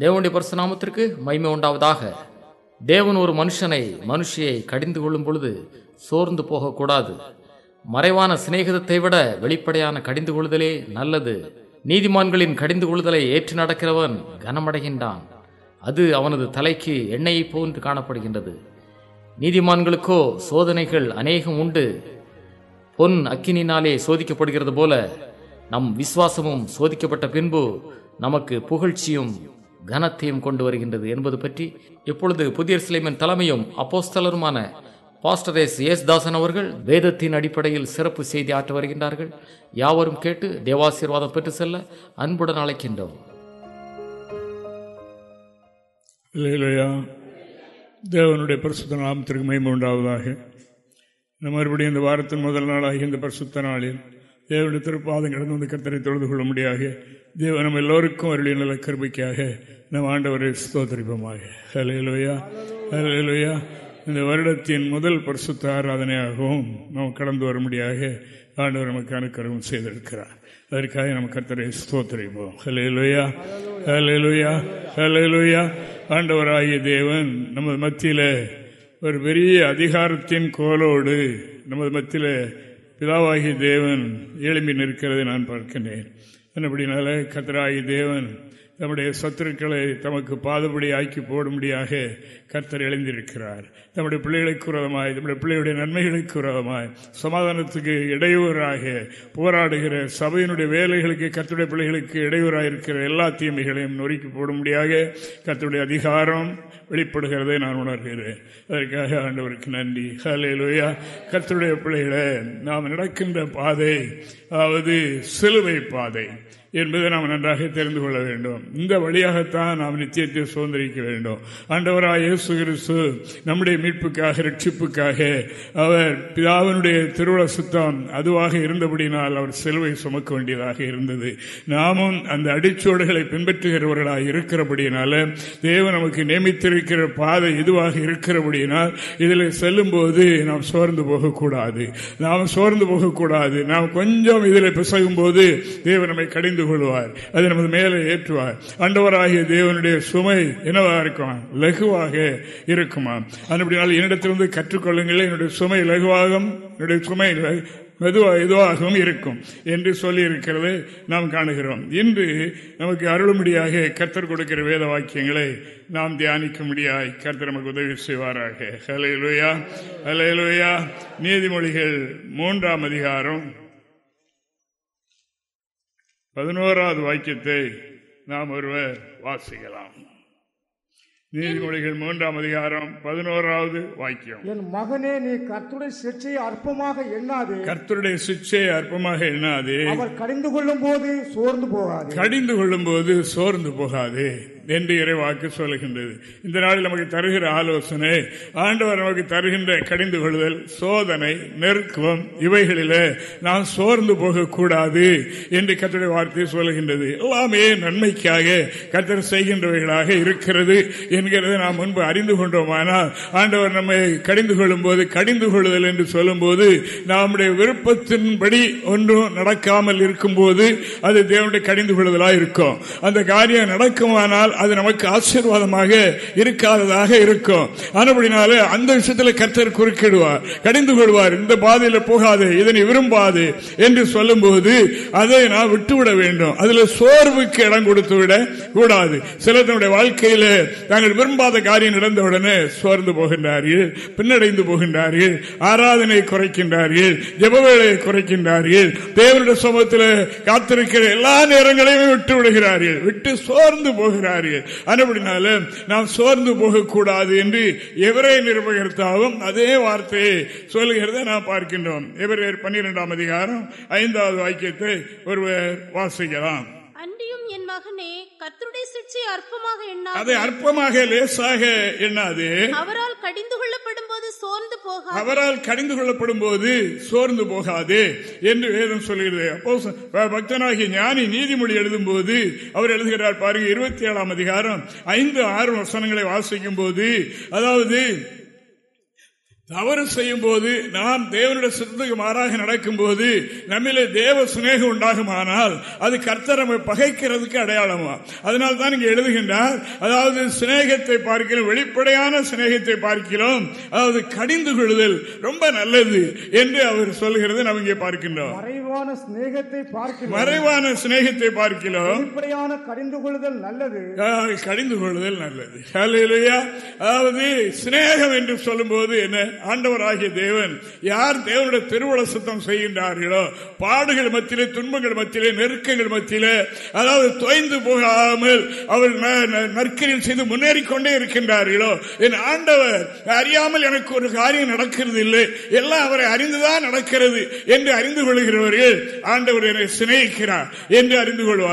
தேவனுடைய பரிசுநாமத்திற்கு மைமை உண்டாவதாக. தேவன் ஒரு மனுஷனை மனுஷியை கடிந்து கொள்ளும் பொழுது சோர்ந்து போகக்கூடாது. மறைவான சிநேகிதத்தை விட வெளிப்படையான கடிந்து கொள்ளுதலே நல்லது. நீதிமான்களின் கடிந்து கொள்ளுதலை ஏற்று நடக்கிறவன் கனமடைகின்றான். அது அவனது தலைக்கு எண்ணெயை போன்று காணப்படுகின்றது. நீதிமான்களுக்கோ சோதனைகள் அநேகம் உண்டு. பொன் அக்கினினாலே சோதிக்கப்படுகிறது போல நம் விசுவாசமும் சோதிக்கப்பட்ட பின்பு நமக்கு புகழ்ச்சியும் கனத்தையும் கொண்டு வருகின்றது என்பது பற்றி இப்பொழுது புதிய சிலைமின் தலைமையும் அப்போஸ்தலருமான பாஸ்டரேஸ் எஸ். ஏஸ்தாசன் அவர்கள் வேதத்தின் அடிப்படையில் சிறப்பு செய்தி ஆற்ற வருகின்றார்கள். யாவரும் கேட்டு தேவாசீர்வாதம் பெற்று செல்ல அன்புடன் அழைக்கின்றோம். இல்லையா தேவனுடைய பரிசுத்த நாமத்திற்கு மேம்பு உண்டாவதாக. மறுபடியும் இந்த வாரத்தின் முதல் நாளாகிய இந்த பரிசுத்த நாளில் தேவனுடைய திருப்பாதம் கடந்து வந்து கத்தரை தொழுது கொள்ள முடியாக தேவன் நம்ம எல்லோருக்கும் அவருடைய நல்ல கருமைக்காக நம் ஆண்டவரை ஸ்தோத்திரிப்போமாக ஹலையிலோயா ஹலையிலோயா இந்த வருடத்தின் முதல் பரிசுத்த ஆராதனையாகவும் நாம் கடந்து வரும்படியாக ஆண்டவர் நமக்கு அனுக்கரவும் செய்திருக்கிறார். அதற்காக நம்ம கத்தரை ஸ்தோத்தரிப்போம். ஹலையிலோயா ஹலையிலோயா ஹலையிலோயா ஆண்டவராகிய தேவன் நமது மத்தியில் ஒரு பெரிய அதிகாரத்தின் கோலோடு நமது மத்தியில் பிதாவாகிய தேவன் எழும்பி நிற்கிறதை நான் பார்க்கின்றேன். என்னபடினால கத்தராகி தேவன் நம்முடைய சத்துருக்களை தமக்கு பாதுபடி ஆக்கி போடும்படியாக கர்த்தர் எழுந்திருக்கிறார். நம்முடைய பிள்ளைகளுக்கு உரதமாய் நம்முடைய பிள்ளைகளுடைய நன்மைகளுக்கு உரதமாய் சமாதானத்துக்கு இடையூறாக போராடுகிற சபையினுடைய வேலைகளுக்கு கர்த்தருடைய பிள்ளைகளுக்கு இடையூறாக இருக்கிற எல்லா தீமைகளையும் நொறுக்கி போடும்படியாக கர்த்தருடைய அதிகாரம் வெளிப்படுகிறதை நான் உணர்கிறேன். அதற்காக ஆண்டவருக்கு நன்றி. ஹலேலுயா கர்த்தருடைய பிள்ளைகளை நாம் நடக்கின்ற பாதை அதாவது சிலுவை பாதை என்பதை நாம் நன்றாக தெரிந்து கொள்ள வேண்டும். இந்த வழியாகத்தான் நாம் நிச்சயத்தை சுதந்திரிக்க வேண்டும். ஆண்டவராக கிறிஸ்து நம்முடைய மீட்புக்காக ரட்சிப்புக்காக அவர் பிதாவினுடைய திருவிழா சுத்தம் அதுவாக இருந்தபடினால் அவர் செல்வை சுமக்க வேண்டியதாக இருந்தது. நாமும் அந்த அடிச்சோடுகளை பின்பற்றுகிறவர்களாக இருக்கிறபடியினால தேவன் நமக்கு நியமித்திருக்கிற பாதை இதுவாக இருக்கிறபடியினால் இதில் செல்லும் போது நாம் சோர்ந்து போகக்கூடாது. நாம் சோர்ந்து போகக்கூடாது. நாம் கொஞ்சம் இதில் பிசகும் போது தேவன் நம்மை கடிந்து கொள்வார். அது நமது மேலே ஏற்றுவார். அண்டவராகிய தேவனுடைய சுமை என்னவா இருக்கும்? லகுவாக இருக்குமா? அப்படினால் என்னிடத்திலிருந்து கற்றுக்கொள்ளுங்கள். என்னுடைய சுமை இலகுவாகும் என்னுடைய சுமை மெதுவாக இதுவாகவும் இருக்கும் என்று சொல்லி இருக்கிறது நாம் காணுகிறோம். இன்று நமக்கு அருளும்படியாக கர்த்தர் கொடுக்கிற வேத வாக்கியங்களை நாம் தியானிக்கும்படியாய் கர்த்தர் நமக்கு உதவி செய்வாராக. ஹலையிலுயா ஹலையிலுயா நீதிமொழிகள் மூன்றாம் அதிகாரம் பதினோராவது வாக்கியத்தை நாம் ஒருவர் வாசிக்கலாம். நீதிமொழிகள் மூன்றாம் அதிகாரம் பதினோராவது வாக்கியம். என் மகனே நீ கர்த்துடைய சிற்சையை அற்பமாக எண்ணாது. கர்த்தருடைய சிற்சையை அற்பமாக எண்ணாது. அவர் கடிந்து கொள்ளும் போது சோர்ந்து போகாது. கடிந்து கொள்ளும் போது சோர்ந்து போகாது. என்று இறைவாக்கு சொல்லுகின்றது. இந்த நாளில் நமக்கு தருகிற ஆலோசனை ஆண்டவர் நமக்கு தருகின்ற கடிந்து கொள்ளுதல் சோதனை நெருக்கம் இவைகளில் நாம் சோர்ந்து போகக்கூடாது என்று கத்தருடைய வார்த்தை சொல்லுகின்றது. எல்லாமே நன்மைக்காக கத்தர் செய்கின்றவைகளாக இருக்கிறது என்கிறதை நாம் முன்பு அறிந்து கொண்டோமானால் ஆண்டவர் நம்மை கடிந்து கொள்ளும் போது கடிந்து கொள்ளுதல் என்று சொல்லும் போது நம்முடைய விருப்பத்தின்படி ஒன்றும் நடக்காமல் இருக்கும் போது அது தேவனுடைய கடிந்து கொள்ளுதலாக இருக்கும். அந்த காரியம் நடக்குமானால் அது நமக்கு ஆசீர்வாதமாக இருக்காததாக இருக்கும். ஆனப்படினால அந்த விஷயத்தில் கர்த்தர் குறுக்கிடுவார். கடிந்து கொள்வார். இந்த பாதையில் போகாது இதனை விரும்பாது என்று சொல்லும் போது அதை நான் விட்டுவிட வேண்டும். அதுல சோர்வுக்கு இடம் கொடுத்து விட கூடாது. சிலர் தன்னுடைய வாழ்க்கையில தாங்கள் விரும்பாத காரியம் நடந்தவுடனே சோர்ந்து போகின்றார்கள் பின்னடைந்து போகின்றார்கள் ஆராதனை குறைக்கின்றார்கள் ஜபவேளையை குறைக்கின்றார்கள் தேவனுடைய சமூகத்தில் காத்திருக்கிற எல்லா நேரங்களையும் விட்டு விடுகிறார்கள். விட்டு சோர்ந்து போகிறார்கள். அதுபடினால நாம் சோர்ந்து போகக்கூடாது என்று எவரே நிர்வகித்தாலும் அதே வார்த்தையை சொல்லுகிறத நாம் பார்க்கின்றோம். எவரே பன்னிரெண்டாம் அதிகாரம் ஐந்தாவது வாக்கியத்தை ஒருவர் வாசிக்கலாம். என் மகனே கர்த்தருடைய சிற்சை அற்பமாக எண்ணாது. அதை அற்பமாக லேசாக எண்ணாது. அவரால் கடிந்து கொள்ளப்படும் போது சோர்ந்து போக அவரால் கடிந்து கொள்ளப்படும் போது சோர்ந்து போகாது என்று வேதம் சொல்கிறது. அப்போ பக்தனாகிய ஞானி நீதிமொழி எழுதும் போது அவர் எழுதுகிறார் பாருங்க இருபத்தி ஏழாம் அதிகாரம் ஐந்து ஆறு வசனங்களை வாசிக்கும் போது அதாவது தவறு செய்யும் போது நாம் தேவனுடைய சித்தத்துக்கு மாறாக நடக்கும் போது நம்மிலே தேவ சிநேகம் உண்டாகுமானால் அது கர்த்தர் நம்மை பகைக்கிறதுக்கு அடையாளமா? அதனால் தான் இங்கே எழுதுகின்றார் அதாவது சிநேகத்தை பார்க்கிறோம் வெளிப்படையான சிநேகத்தை பார்க்கிறோம் அதாவது கடிந்து கொள்ளுதல் ரொம்ப நல்லது என்று அவர் சொல்லுகிறது நாம் இங்கே பார்க்கின்றோம். மறைவான சிநேகத்தை பார்க்கிறோம். மறைவான சிநேகத்தை பார்க்கிறோம். வெளிப்படையான கடிந்து கொள்ளுதல் நல்லது. கடிந்து கொள்ளுதல் நல்லது. அதாவது சிநேகம் என்று சொல்லும்போது என்ன? ஆண்டவராகிய தேவன் யார் தேவனுடைய திருவள சுத்தம் செய்கின்றார்களோ பாடுகள் மத்தியிலே துன்பங்கள் மத்தியிலே நெருக்கங்கள் மத்தியிலே அதாவது தொய்ந்து போகாமல் அவர் நற்கரில் செய்து முன்னேறி கொண்டே இருக்கின்றார்களோ என் ஆண்டவர் அறியாமல் எனக்கு ஒரு காரியம் நடக்கிறது இல்லை எல்லாம் அவரை அறிந்துதான் நடக்கிறது என்று அறிந்து கொள்கிறவர்கள் ஆண்டவர் என்னை சிநேகிக்கிறார் என்று அறிந்து கொள்வார்கள்.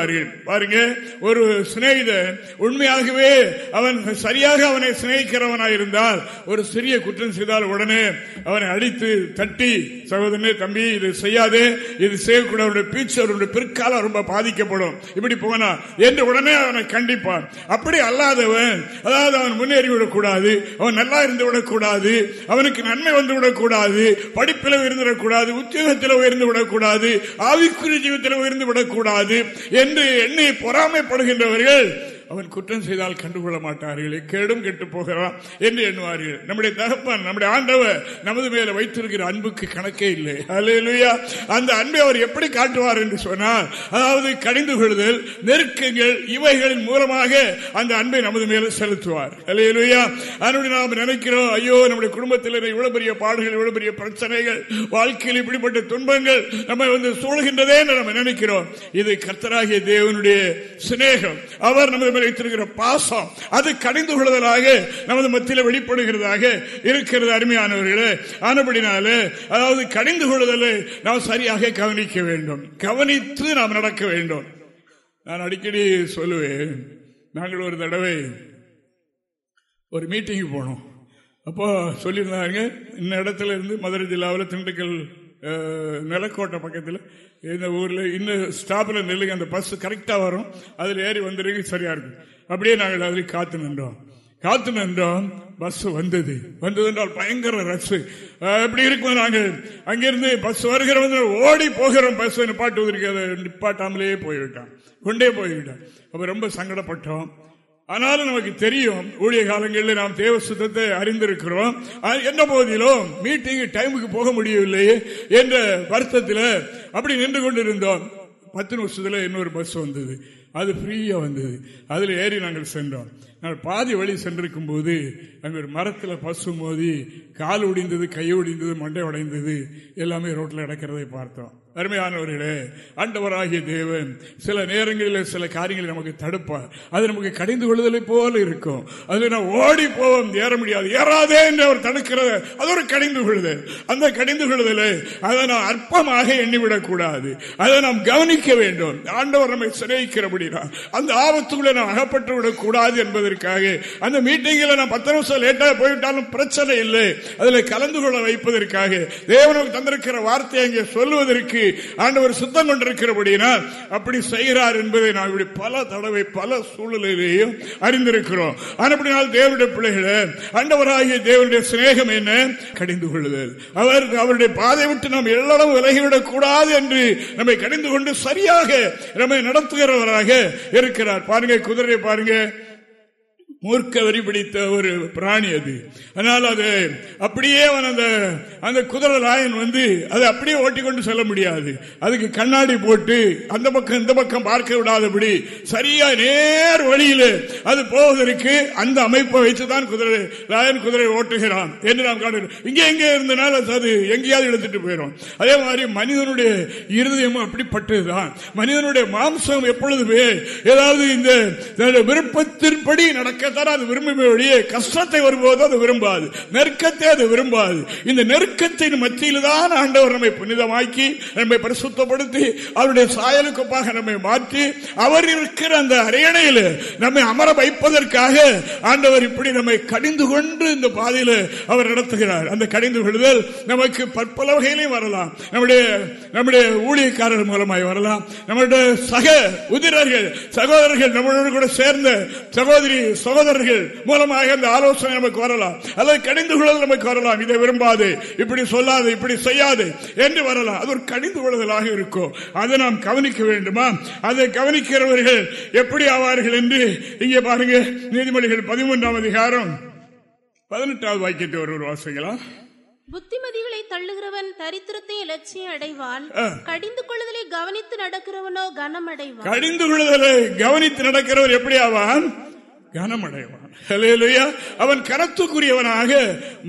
பாருங்க ஒரு சிநேகிதன் உண்மையாகவே அவன் சரியாக அவனை சிநேகிக்கிறவனாயிருந்தால் ஒரு சிறிய குற்றம் செய்தால் உடனே அவனை அடித்து தட்டி சகோதரனே தம்பி இது செய்யாதே. இது செய்யக்கூடாது. அவருடைய பீச்சு அவருடைய பிற்காலம் ரொம்ப பாதிக்கப்படும். இப்படி போனா. என்று உடனே அவனை கண்டிப்பான். அப்படி அல்லாதவன் அதாவது அவன் முன்னேறி விடக்கூடாது. அவன் நல்லா இருந்து விடக்கூடாது. அவனுக்கு நன்மை வந்து விடக்கூடாது. படிப்பில் உயர்ந்துவிடக்கூடாது உத்தியோகத்தில் உயர்ந்து விடக்கூடாது. ஆவிக்குரிய ஜீவத்தில் உயர்ந்து விடக்கூடாது என்று எண்ணி பொறாமைப்படுகின்றவர்கள் அவன் குற்றம் செய்தால் கண்டுகொள்ள மாட்டார்களே. கேடும் கெட்டு போகிறான் என்று எண்ணுவார்கள். நம்முடைய தகப்பன் நம்முடைய ஆண்டவர் நமது மேல வைத்திருக்கிற அன்புக்கு கணக்கே இல்லை. அலையிலுயா அந்த அன்பை அவர் எப்படி காட்டுவார் என்று சொன்னால் அதாவது கடிந்து கொள்ளுதல் நெருக்கங்கள் இவைகளின் மூலமாக அந்த அன்பை நமது மேல செலுத்துவார். அலையிலுயா அதனுடைய நாம் நினைக்கிறோம் ஐயோ நம்முடைய குடும்பத்தில் இவ்வளவு பெரிய பாடுகள் இவ்வளவு பெரிய பிரச்சனைகள் வாழ்க்கையில் இப்படிப்பட்ட துன்பங்கள் நம்ம வந்து சூழ்கின்றதே என்று நம்ம நினைக்கிறோம். இது கர்த்தராகிய தேவனுடைய சிநேகம். அவர் நமது மேல் வைத்திருக்கிற பாசம் அது கடிந்து கொள்வதாக நமது மத்தியில் வெளிப்படுகிறதாக இருக்கிறது அருமையானவர்களே. ஆனபடினாலே அதாவது கடிந்து கொள்ளுதலை நாம் சரியாக கவனிக்க வேண்டும். கவனித்து நாம் நடக்க வேண்டும். நான் அடிக்கடி சொல்லுவேன் நாங்கள் ஒரு தடவை ஒரு மீட்டிங்கு போனோம். அப்போ சொல்லியிருந்தாங்க இந்த இடத்துல இருந்து மதுரை ஜில்லாவில் திண்டுக்கல் நிலக்கோட்டை பக்கத்தில் இந்த ஊரில் இன்னும் ஸ்டாப்பில் நில்லுங்க அந்த பஸ் கரெக்டாக வரும். அதில் ஏறி வந்துடுங்க சரியாக இருக்கும். அப்படியே நாங்கள் அதில் காத்து நின்றோம். காத்து நின்றோம் பஸ் வந்தது. வந்தது என்றால் பயங்கர ரஷ் எப்படி இருக்கும் நாங்கள். அங்கிருந்து பஸ் வருகிறவங்க ஓடி போகிறோம். பஸ் நிப்பாட்டு அதை நிப்பாட்டாமலேயே போய்விட்டான். கொண்டே போய்விட்டான். அப்போ ரொம்ப சங்கடப்பட்டோம். ஆனாலும் நமக்கு தெரியும் ஊழிய காலங்களில் நாம் தேவ சுத்தத்தை அறிந்திருக்கிறோம் என்ன எந்த போதிலும் மீட்டிங் டைமுக்கு போக முடியவில்லையே என்ற வருத்தத்தில் அப்படி நின்று கொண்டிருந்தோம். பத்து நிமிஷத்துல இன்னொரு பஸ் வந்தது. அது ஃப்ரீயா வந்தது. அதில் ஏறி நாங்கள் சென்றோம். நாங்கள் பாதி வழி சென்றிருக்கும் போது அங்கே ஒரு மரத்தில் பசு மோதி கால் ஒடிந்தது கை ஒடிந்தது மண்டை உடைந்தது எல்லாமே ரோட்டில் நடக்கிறதை பார்த்தோம். அருமையானவர்களே ஆண்டவராகிய தேவன் சில நேரங்களில் சில காரியங்களை நமக்கு தடுப்பார். அது நமக்கு கடிந்து கொள்ளுதலை போல இருக்கும். அதுல நான் ஓடி போவோம் ஏற முடியாது. ஏறாதே என்று அவர் தடுக்கிறது அது ஒரு கடிந்து கொள்ளுதல். அந்த கடிந்து கொள்ளுதலை அதை நாம் அற்பமாக எண்ணிவிடக் கூடாது. அதை நாம் கவனிக்க வேண்டும். ஆண்டவர் நம்மை சிறைக்கிறபடினா அந்த ஆபத்துக்குள்ளே நாம் அகப்பட்டு விடக் கூடாது என்பதற்காக அந்த மீட்டிங்கில் நான் பத்து நிமிஷம் லேட்டாக போய்விட்டாலும் பிரச்சனை இல்லை. அதில் கலந்து கொள்ள வைப்பதற்காக தேவனுக்கு தந்திருக்கிற வார்த்தையை அங்கே சொல்லுவதற்கு ஆண்டவர் சுத்தம் கொண்டிருக்கிறபடினால் அப்படி செய்கிறார் என்பதை நாம் இப்படி பல தடவை பல சூழ்நிலையிலேயும் அறிந்திருக்கிறோம். அப்படினால் தேவனுடைய பிள்ளைகளை ஆண்டவராகிய தேவனுடைய சிநேகம் என்ன? கடிந்து கொள்ளுதல். அவர் அவருடைய பாதை விட்டு நாம் எல்லளவு விலகிவிடக் கூடாது என்று நம்மை கடிந்து கொண்டு சரியாக நம்மை நடத்துகிறவராக இருக்கிறார். பாருங்க குதிரை பாருங்க. மூர்க்க வரி பிடித்த ஒரு பிராணி அது. அதனால் அது அப்படியே அவன் அந்த அந்த குதிரை ராயன் வந்து அதை அப்படியே ஓட்டிக்கொண்டு செல்ல முடியாது. அதுக்கு கண்ணாடி போட்டு அந்த பக்கம் இந்த பக்கம் பார்க்க விடாதபடி சரியா நேர் வழியில் அது போவதற்கு அந்த அமைப்பை வைத்துதான் குதிரை ராயன் குதிரை ஓட்டுகிறான் என்று நாம் காணுகிறோம். இங்கே எங்கே இருந்தனால அது எங்கேயாவது எடுத்துட்டு போயிடும். அதே மாதிரி மனிதனுடைய இருதயமும் அப்படிப்பட்டதுதான். மனிதனுடைய மாம்சம் எப்பொழுதுமே ஏதாவது இந்த விருப்பத்தின்படி நடக்க நடக்கத்தான் அது விரும்புமே ஒழிய கஷ்டத்தை வரும்போது அது விரும்பாது. நெருக்கத்தை அது விரும்பாது. இந்த நெருக்கத்தின் மத்தியில் தான் ஆண்டவர் நம்மை புனிதமாக்கி நம்மை பரிசுத்தப்படுத்தி அவருடைய சாயலுக்கொப்பாக நம்மை மாற்றி அவர் இருக்கிற அந்த அரியணையில் நம்மை அமர வைப்பதற்காக ஆண்டவர் இப்படி நம்மை கடிந்து கொண்டு இந்த பாதையில் அவர் நடத்துகிறார். அந்த கடிந்து கொள்ளுதல் நமக்கு பற்பல வகையிலையும் வரலாம். நம்முடைய நம்முடைய ஊழியக்காரர் மூலமாய் வரலாம். நம்முடைய சக உதிரர்கள் சகோதரர்கள் நம்மளோடு கூட சேர்ந்த சகோதரி சகோதரி சகோதரர்கள் மூலமாக அந்த ஆலோசனை நமக்கு வரலாம். அல்லது கடிந்து கொள்ளுதல் நமக்கு வரலாம். இதை விரும்பாது. இப்படி சொல்லாது. இப்படி செய்யாது என்று வரலாம். அது ஒரு கடிந்து கொள்ளுதலாக இருக்கும். அதை நாம் கவனிக்க வேண்டுமா? அதை கவனிக்கிறவர்கள் எப்படி ஆவார்கள் என்று இங்கே பாருங்க. நீதிமொழிகள் பதிமூன்றாம் அதிகாரம் பதினெட்டாவது வாக்கியத்தை ஒருவர் வாசிக்கலாம் புத்திமதிகளை தள்ளுகிறவன் தரித்திரத்தை இலட்சியம் அடைவான். கடிந்து கொள்ளுதலை கவனித்து நடக்கிறவனோ கனம் அடைவான் கடிந்து கொள்ளுதலை கவனித்து நடக்கிறவர் எப்படி ஆவான்? கனமடைவான் ஹalleluya. அவன் கனத்துக்குரியவனாக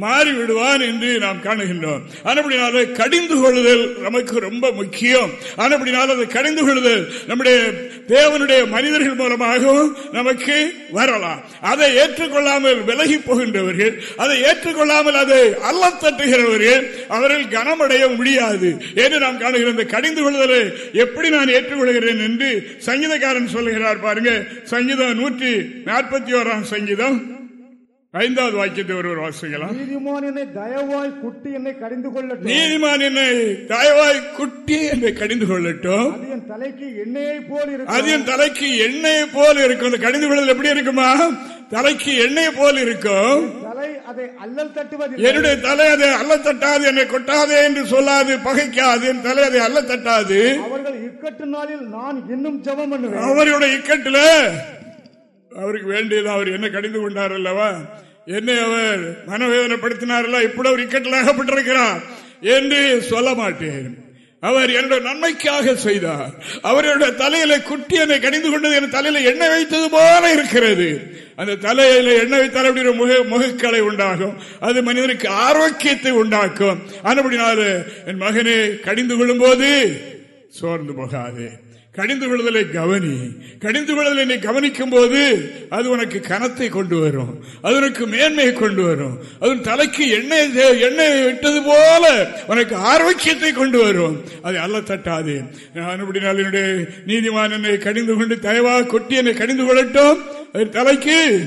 மாறிவிடுவான் என்று நாம் காணுகின்றோம். ஆனப்படினால கடிந்து கொள்ளுதல் நமக்கு ரொம்ப முக்கியம். ஆனப்படினால அது கடிந்து கொள்ளுதல் நம்முடைய தேவனுடைய மனிதர்கள் மூலமாகவும் நமக்கு வரலாம். அதை ஏற்றுக்கொள்ளாமல் விலகி போகின்றவர்கள் அதை ஏற்றுக்கொள்ளாமல் அதை அல்ல தட்டுகிறவர்கள் அவர்கள் கனமடைய முடியாது என்று நாம் காணுகிறோம் இந்த கடிந்து கொள்ளுதலை எப்படி நான் ஏற்றுக்கொள்கிறேன் என்று சங்கீதக்காரன் சொல்லுகிறார் பாருங்க. சங்கீதம் நூற்றி நாற்பத்தி ஓராம் சங்கீதம். ஐந்தாவது வாக்கியத்தை ஒருவர் வாசிக்கலாம். நீதிமான் என்னை தயவாய் குட்டி என்னை கடிந்து கொள்ளட்டும். நீதிமான் என்னை தயவாய் குட்டி என்னை கடிந்து கொள்ளட்டும். அது என் தலைக்கு எண்ணெயை போல் அது இருக்கும் என் தலைக்கு எண்ணெய் போல் இருக்கும். இந்த கடிந்து கொள்ளுதல் எப்படி இருக்குமா? தலைக்கு எண்ணெய் போல் இருக்கும். தலை அதை அல்லல் தட்டுவதில்லை. என்னுடைய தலை அதை அல்ல தட்டாது என்னை கொட்டாதே என்று சொல்லாது பகைக்காது. என் தலை அதை அல்ல தட்டாது. அவர்கள் இக்கட்டு நாளில் நான் இன்னும் ஜெபம் பண்ணுவேன். அவருடைய இக்கட்டுல அவருக்கு வேண்டியது அவர் என்ன கடிந்து கொண்டார் அல்லவா? என்னை அவர் மனவேதனைப்படுத்தினார் இப்படி அவர் இக்கட்டில் அகப்பட்டிருக்கிறார் என்று சொல்ல மாட்டேன். அவர் என்னுடைய நன்மைக்காக செய்தார். அவருடைய தலையில குட்டி என்னை கடிந்து கொண்டது என் தலையில எண்ணெய் வைத்தது போல இருக்கிறது. அந்த தலையில எண்ணெய் வைத்தால் அப்படி ஒரு முக முகக்கலை உண்டாகும்? அது மனிதனுக்கு ஆரோக்கியத்தை உண்டாக்கும். அதுபடினால என் மகனே கடிந்து கொள்ளும் போது சோர்ந்து போகாதே. கடிந்து கொள்ளுதலை கவனி. கடிந்து கொள்ளுதலை நீ கவனிக்கும் போது அது உனக்கு கனத்தை கொண்டு வரும். அது உனக்கு மேன்மையை கொண்டு வரும். அது தலைக்கு எண்ணெய் எண்ணெய் விட்டது போல உனக்கு ஆரோக்கியத்தை கொண்டு வரும். அதை அல்ல தட்டாது. நான் அப்படினால் என்னுடைய நீதிமான் என்னை கடிந்து கொண்டு தயவா கொட்டி என்னை கடிந்து கொள்ளட்டும். அது தலைக்கு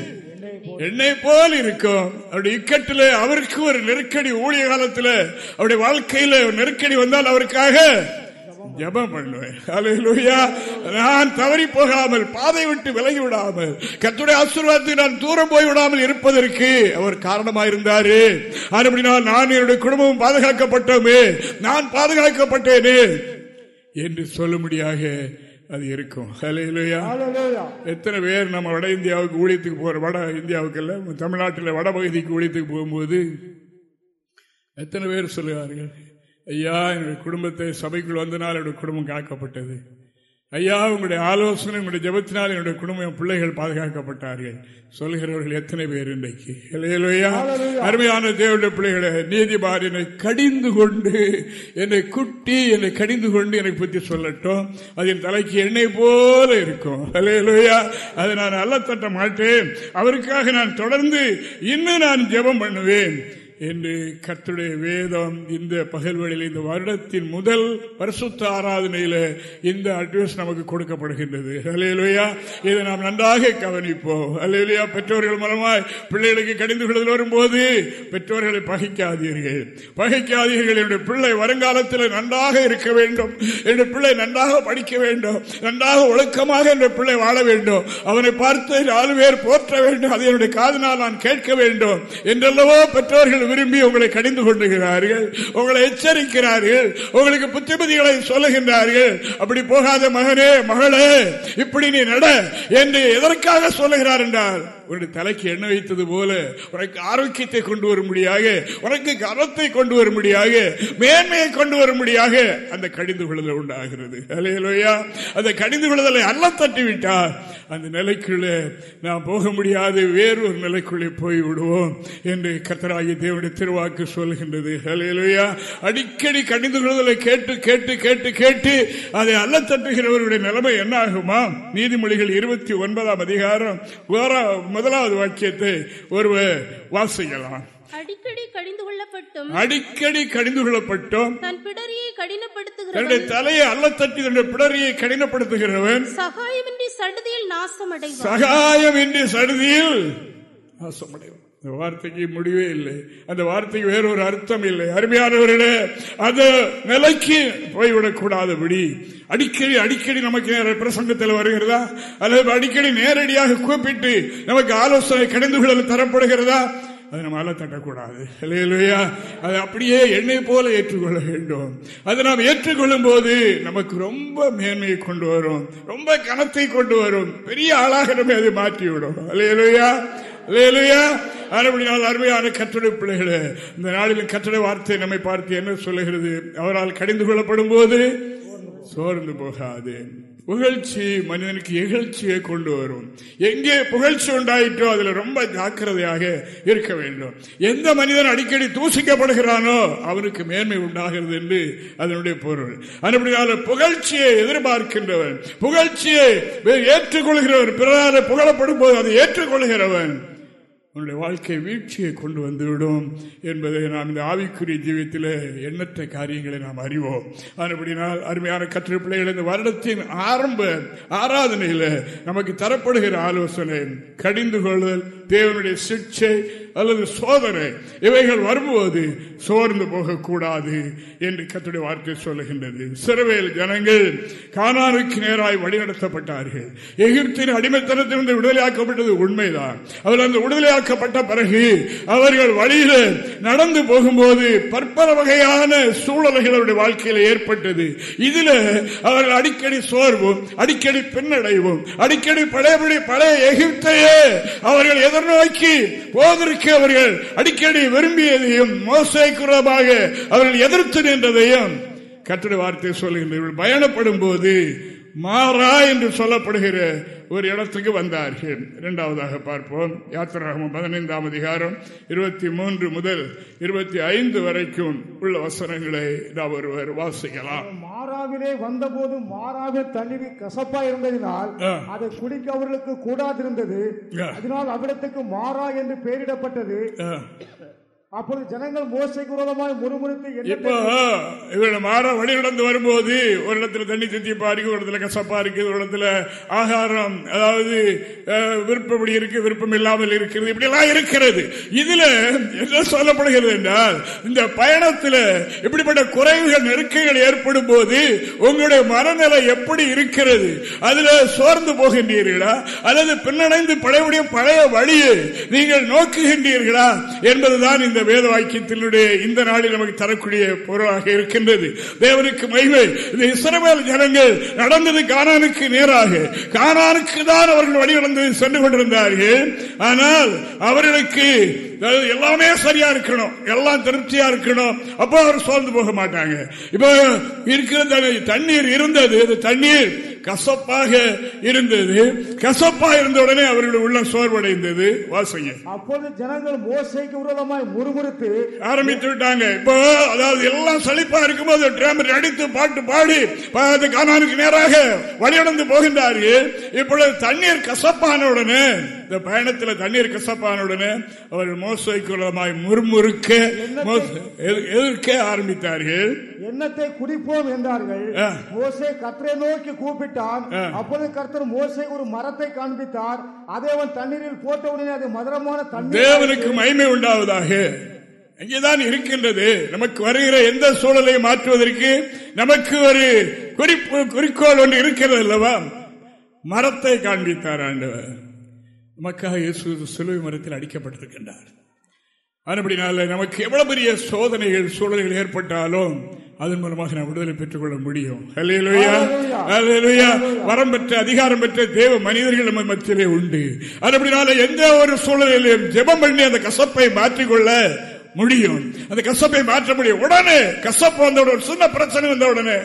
எண்ணெய் போல் இருக்கும். அவருடைய இக்கட்டில் அவருக்கு ஒரு நெருக்கடி ஊழிய காலத்தில் அவருடைய வாழ்க்கையில ஒரு நெருக்கடி வந்தால் அவருக்காக ஜெபம் பண்ணுவேன். நான் தவறி போகாமல் பாதை விட்டு விலகி விடாமல் கர்த்தருடைய ஆசீர்வாதத்துக்கு நான் தூரம் போய் விடாமல் இருப்பதற்கு அவர் காரணமாயிருந்தாரு அப்படினால் நான் என்னுடைய குடும்பம் பாதுகாக்கப்பட்டோமே நான் பாதுகாக்கப்பட்டேனே என்று சொல்லும்படியாக அது இருக்கும். ஹalleluya. எத்தனை பேர் நம்ம வட இந்தியாவுக்கு ஊழியத்துக்கு போற வட இந்தியாவுக்கு இல்ல தமிழ்நாட்டில் வடபகுதிக்கு ஊழியத்துக்கு போகும்போது எத்தனை பேர் சொல்லுவார்கள் ஐயா என்னுடைய குடும்பத்தை சபைக்குள் வந்தனால் என்னுடைய குடும்பம் காக்கப்பட்டது. ஐயா உங்களுடைய ஆலோசனை உங்களுடைய ஜெபத்தினால் என்னுடைய குடும்பம் பிள்ளைகள் பாதுகாக்கப்பட்டார்கள். சொல்கிறவர்கள் எத்தனை பேர் இன்றைக்கு? அருமையான தேவனுடைய பிள்ளைகளை நீதிபார் என்னை கடிந்து கொண்டு என்னை குட்டி என்னை கடிந்து கொண்டு என்னை பற்றி சொல்லட்டும். அது என் தலைக்கு எண்ணெய் போல இருக்கும். இல்லையா அதை நான் அல்ல தட்ட மாட்டேன். அவருக்காக நான் தொடர்ந்து இன்னும் நான் ஜெபம் பண்ணுவேன். என்று கத்துடைய வேதம் இந்த பகல்வெளியில் இந்த வருடத்தின் முதல் பரிசுத்த ஆராதனையில இந்த அட்வைஸ் நமக்கு கொடுக்கப்படுகின்றது. அலையிலுயா இதை நாம் நன்றாக கவனிப்போம். அலையிலுயா பெற்றோர்கள் மூலமாய் பிள்ளைகளுக்கு கடிந்து கொள்ளுதல் வரும்போது பெற்றோர்களை பகைக்காதீர்கள். பகைக்காதீர்கள். என்னுடைய பிள்ளை வருங்காலத்தில் நன்றாக இருக்க வேண்டும். என்னுடைய பிள்ளை நன்றாக படிக்க வேண்டும். நன்றாக ஒழுக்கமாக என்னுடைய பிள்ளை வாழ வேண்டும். அவனை பார்த்து நாலு பேர் போற்ற வேண்டும். அதை என்னுடைய காதினால் நான் கேட்க வேண்டும். என்றல்லவோ பெற்றோர்கள் விரும்பி உங்களை கடிந்து கொண்டுகிறார்கள் உங்களை எச்சரிக்கிறார்கள் உங்களுக்கு புத்திமதிகளை சொல்லுகின்றார்கள். அப்படி போகாத மகனே மகளே இப்படி நீ நட என்று எதற்காக சொல்லுகிறார் என்றால் உன்னுடைய தலைக்கு எண்ணெய் வைத்தது போல உனக்கு ஆரோக்கியத்தை கொண்டு வரும்படியாக உனக்கு கரத்தை கொண்டு வரும்படியாக மேன்மையை கொண்டு வரும்படியாக அந்த கடிந்து கொள்ளுதல் உண்டாகிறது. அலையலோயா அந்த கடிந்து கொள்ளுதலை அல்ல தட்டிவிட்டார். அந்த நிலைக்குள்ளே நாம் போக முடியாது வேறொரு நிலைக்குள்ளே போய் விடுவோம் என்று கத்தராகி தேவனுடைய திருவாக்கு சொல்கின்றது. அலையலோயா அடிக்கடி கடிந்து கொள்ளுதலை கேட்டு கேட்டு கேட்டு கேட்டு அதை அல்ல தட்டுகிறவருடைய நிலைமை என்ன ஆகுமா நீதிமொழிகள் இருபத்தி ஒன்பதாம் அதிகாரம் முதலாவது வாக்கியத்தை ஒருவர் வாசிக்கலாம். அடிக்கடி கடிந்து கொள்ளப்பட்டும். அடிக்கடி கடிந்து கொள்ளப்பட்டோம். தன் பிடரியை கடினப்படுத்துகிறவன். தன்னுடைய தலையை அல்ல தட்டி தன்னுடைய பிடரியை கடினப்படுத்துகிறவன். சகாயமின்றி சடுதியில் நாசமடைவான். சகாயம் என்று சடுதியில் நாசமடைவான். இந்த வார்த்தைக்கு முடிவே இல்லை. அந்த வார்த்தைக்கு வேறொரு அர்த்தம் இல்லை. அருமையானவர்களே அந்த நிலைக்கு போய்விடக்கூடாதபடி அடிக்கடி அடிக்கடி நமக்கு நேர பிரசங்கத்தில் வருகிறதா? அல்லது அடிக்கடி நேரடியாக கூப்பிட்டு நமக்கு ஆலோசனை கடிந்துகளில் தரப்படுகிறதா? அதை நம்மளால தட்டக்கூடாது. இல்லையா அதை அப்படியே எண்ணெய் போல ஏற்றுக்கொள்ள வேண்டும். அதை நாம் ஏற்றுக்கொள்ளும் போது நமக்கு ரொம்ப மேன்மையை கொண்டு வரும். ரொம்ப கனத்தை கொண்டு வரும். பெரிய ஆளாக நம்ம அதை மாற்றிவிடும். இல்லையா இல்லையா அறுபடியால் அருமையான கற்றடை பிள்ளைகளே இந்த நாளில் கற்றடை வார்த்தை நம்மை பார்த்து என்ன சொல்லுகிறது? அவரால் கடிந்து கொள்ளப்படும் போது சோர்ந்து போகாது. புகழ்ச்சி மனிதனுக்கு இகழ்ச்சியை கொண்டு வரும். எங்கே புகழ்ச்சி உண்டாயிற்றோ அதுல ரொம்ப ஜாக்கிரதையாக இருக்க வேண்டும். எந்த மனிதன் அடிக்கடி தூசிக்கப்படுகிறானோ அவனுக்கு மேன்மை உண்டாகிறது என்று அதனுடைய பொருள். அதுபடியால புகழ்ச்சியை எதிர்பார்க்கின்றவன் புகழ்ச்சியை ஏற்றுக்கொள்கிறவன் பிறரால புகழப்படும் போது அதை ஏற்றுக்கொள்கிறவன் உன்னுடைய வாழ்க்கை வீழ்ச்சியை கொண்டு வந்துவிடும் என்பதை நாம் இந்த ஆவிக்குரிய ஜீவியத்தில் எண்ணற்ற காரியங்களை நாம் அறிவோம். அதுபடினால் அருமையான கற்று பிள்ளைகள் இந்த வருடத்தின் ஆரம்ப ஆராதனையில் நமக்கு தரப்படுகிற ஆலோசனை கடிந்து கொள்ளுதல் தேவனுடைய சிக்ஷை அல்லது சோதனை இவைகள் வரும்போது சோர்ந்து போகக்கூடாது என்று கத்துடைய வார்த்தை சொல்லுகின்றது. சிறுவையில் ஜனங்கள் கானானுக்கு நேராய் வழிநடத்தப்பட்டார்கள். எகிப்தின் அடிமைத்தனத்திலிருந்து விடுதலையாக்கப்பட்டது உண்மைதான். அவர் அந்த விடுதலையாக்கப்பட்ட பிறகு அவர்கள் வழியில நடந்து போகும்போது பற்பல வகையான சூழல்கள் அவருடைய வாழ்க்கையில் ஏற்பட்டது. இதுல அவர்கள் அடிக்கடி சோர்வும் அடிக்கடி பின்னடைவும் அடிக்கடி பழையபடி பழைய எகிப்தையே அவர்கள் எதிர்நோக்கி போவதற்கு அவர்கள் அடிக்கடி விரும்பியதையும் மோசைக்குறமாக அவர்கள் எதிர்த்து நின்றதையும் கட்டிட வார்த்தை சொல்லுகின்றவர்கள் பயணப்படும் போது மாறா என்று சொல்லப்படுகிற ஒரு இடத்துக்கு வந்தார்கள். இரண்டாவதாக பார்ப்போம். யாத்திராகமம் பதினைந்தாம் அதிகாரம் இருபத்தி மூன்று முதல் இருபத்தி ஐந்து வரைக்கும் உள்ள வசனங்களை நாம் ஒருவர் வாசிக்கலாம். மாறாவிலே வந்தபோது மாறாவில் தண்ணீர் கசப்பா இருந்ததினால் அதை குடிக்க அவர்களுக்கு கூடாதிருந்தது. அதனால் அவ்விடத்துக்கு மாறா என்று பெயரிடப்பட்டது. அப்பொழுது ஜனங்கள் மோசைக்கு விரோதமாய் முறுமுறுத்து இப்போ இவர்கள் மாற வழி நடந்து வரும்போது ஒரு இடத்துல தண்ணி தித்திப்பா இருக்கு ஒரு இடத்துல கசப்பா இருக்கு ஒரு இடத்துல ஆகாரம் அதாவது விருப்பப்படி இருக்கு விருப்பம் இல்லாமல் இருக்கிறது இப்படி எல்லாம் இருக்கிறது. இதுல என்ன சொல்லப்படுகிறது என்றால் இந்த பயணத்துல இப்படிப்பட்ட குறைவுகள் நெருக்கங்கள் ஏற்படும் போது உங்களுடைய மனநிலை எப்படி இருக்கிறது? அதுல சோர்ந்து போகின்றீர்களா? அல்லது பின்னடைந்து பழைய பழைய வழியை நீங்கள் நோக்குகின்றீர்களா? என்பதுதான் இந்த இந்த வேத வாக்கியத்தினுடைய இந்த நாளில் நமக்கு தரக்கூடிய பொருளாக இருக்கின்றது. தேவனுக்கு மகிமை. இந்த இஸ்ரவேல் ஜனங்கள் நடந்தது கானானுக்கு நேராக. கானானுக்கு தான் அவர்கள் வழி நடந்து சென்று கொண்டிருந்தார்கள். ஆனால் அவர்களுக்கு எல்லாமே சரியா இருக்கணும். எல்லாம் திருப்தியா இருக்கணும். அப்போ அவர் சோர்ந்து போக மாட்டாங்க. இப்ப இருக்கிற தண்ணீர் இருந்தது. தண்ணீர் கசப்பாக இருந்தது. கசப்பா இருந்த உடனே அவர்களுடைய உள்ள சோர்வடைந்தது. வாசங்க. அப்போது ஜனங்கள் மோசைக்கு விரோதமாய் முறுமுறுத்து ஆரம்பித்து விட்டாங்க. இப்போ அதாவது எல்லாம் செழிப்பா இருக்கும்போது டிராமர் அடித்து பாட்டு பாடி கானானுக்கு நேராக வழியடந்து போகின்றார்கள் இப்பொழுது தண்ணீர் கசப்பான உடனே இந்த பயணத்தில் தண்ணீர் கசப்பான உடனே அவர்கள் மோசைக்குள்ளமாய் முறுமுறுக்க எதிர்க்க ஆரம்பித்தார்கள். எண்ணத்தை குடிப்போம் என்றார்கள். மோசை கத்தரை நோக்கி கூப்பிட்டான். அப்போது கர்த்தர் மோசை ஒரு மரத்தை காண்பித்தார். அதை அவன் தண்ணீரில் போட்ட உடனே அது மதுரமான தண்ணீர். தேவனுக்கு மகிமை உண்டாவதாக. அங்கேதான் இருக்கின்றது. நமக்கு வருகிற எந்த சூழலை மாற்றுவதற்கு நமக்கு ஒரு குறிப்பு குறிக்கோள் ஒன்று இருக்கிறது அல்லவா? மரத்தை காண்பித்தார் ஆண்டவர். நமக்காக இயேசு சிலுவை மரத்தில் அடிக்கப்பட்டிருக்கின்றார். அதுபடினால நமக்கு எவ்வளவு பெரிய சோதனைகள் சூழல்கள் ஏற்பட்டாலும் அதன் மூலமாக நாம் விடுதலை பெற்றுக் கொள்ள முடியும் வரம் பெற்ற அதிகாரம் பெற்ற தேவ மனிதர்கள் நம்ம மத்தியிலே உண்டு. அதுபடினால எந்த ஒரு சூழலிலும் ஜெபம் பண்ணி அந்த கசப்பை மாற்றிக்கொள்ள முடியும். அந்த கசப்பை மாற்ற முடியும் உடனே கசப்பு வந்த உடனே சின்ன பிரச்சனை வந்த உடனே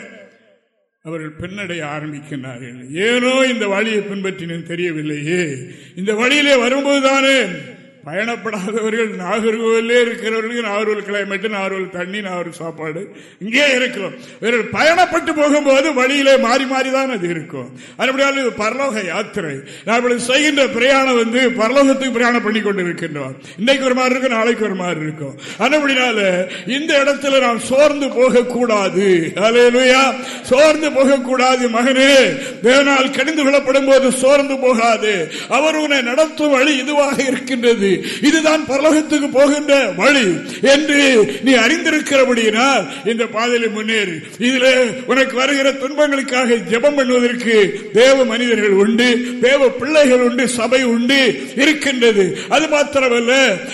அவர்கள் பின்னடைய ஆரம்பிக்கின்றார்கள். ஏனோ இந்த வழியை பின்பற்றினேன் தெரியவில்லையே. இந்த வழியிலே வரும்போதுதானே பயணப்படாதவர்கள் நாகர்கோவிலே இருக்கிறவர்களுக்கு நாகர்கோவில் கிளைமேட் நாகர்கோவில் தண்ணி நாகர்கோவில் சாப்பாடு இங்கே இருக்கிறோம் இவர்கள் பயணப்பட்டு போகும்போது வழியிலே மாறி மாறிதான் அது இருக்கும். அதுபடியால் பரலோக யாத்திரை. நான் செய்கின்ற பிரயாணம் வந்து பரலோகத்துக்கு பிரயாணம் பண்ணி கொண்டு இருக்கின்றோம் இன்னைக்கு ஒரு மாதிரி இருக்கும் நாளைக்கு ஒரு மாதிரி இருக்கும். அதுபடினால இந்த இடத்துல நாம் சோர்ந்து போகக்கூடாது. அலையலுயா சோர்ந்து போகக்கூடாது மகனே. தேவனால் கடிந்து கொள்ளப்படும் போது சோர்ந்து போகாது. அவர் உன்னை நடத்தும் வழி இதுவாக இருக்கின்றது. இதுதான் பரலோகத்துக்கு போகின்ற வழி என்று நீ அறிந்திருக்கிறபடியினால் இந்த பாதையில் முன்னேறி. இதுல உனக்கு வருகிற துன்பங்களுக்காக ஜெபம் பண்ணுவதற்கு தேவ மனிதர்கள் உண்டு தேவ பிள்ளைகள் உண்டு சபை உண்டு இருக்கின்றது. அது மாத்திரமல்ல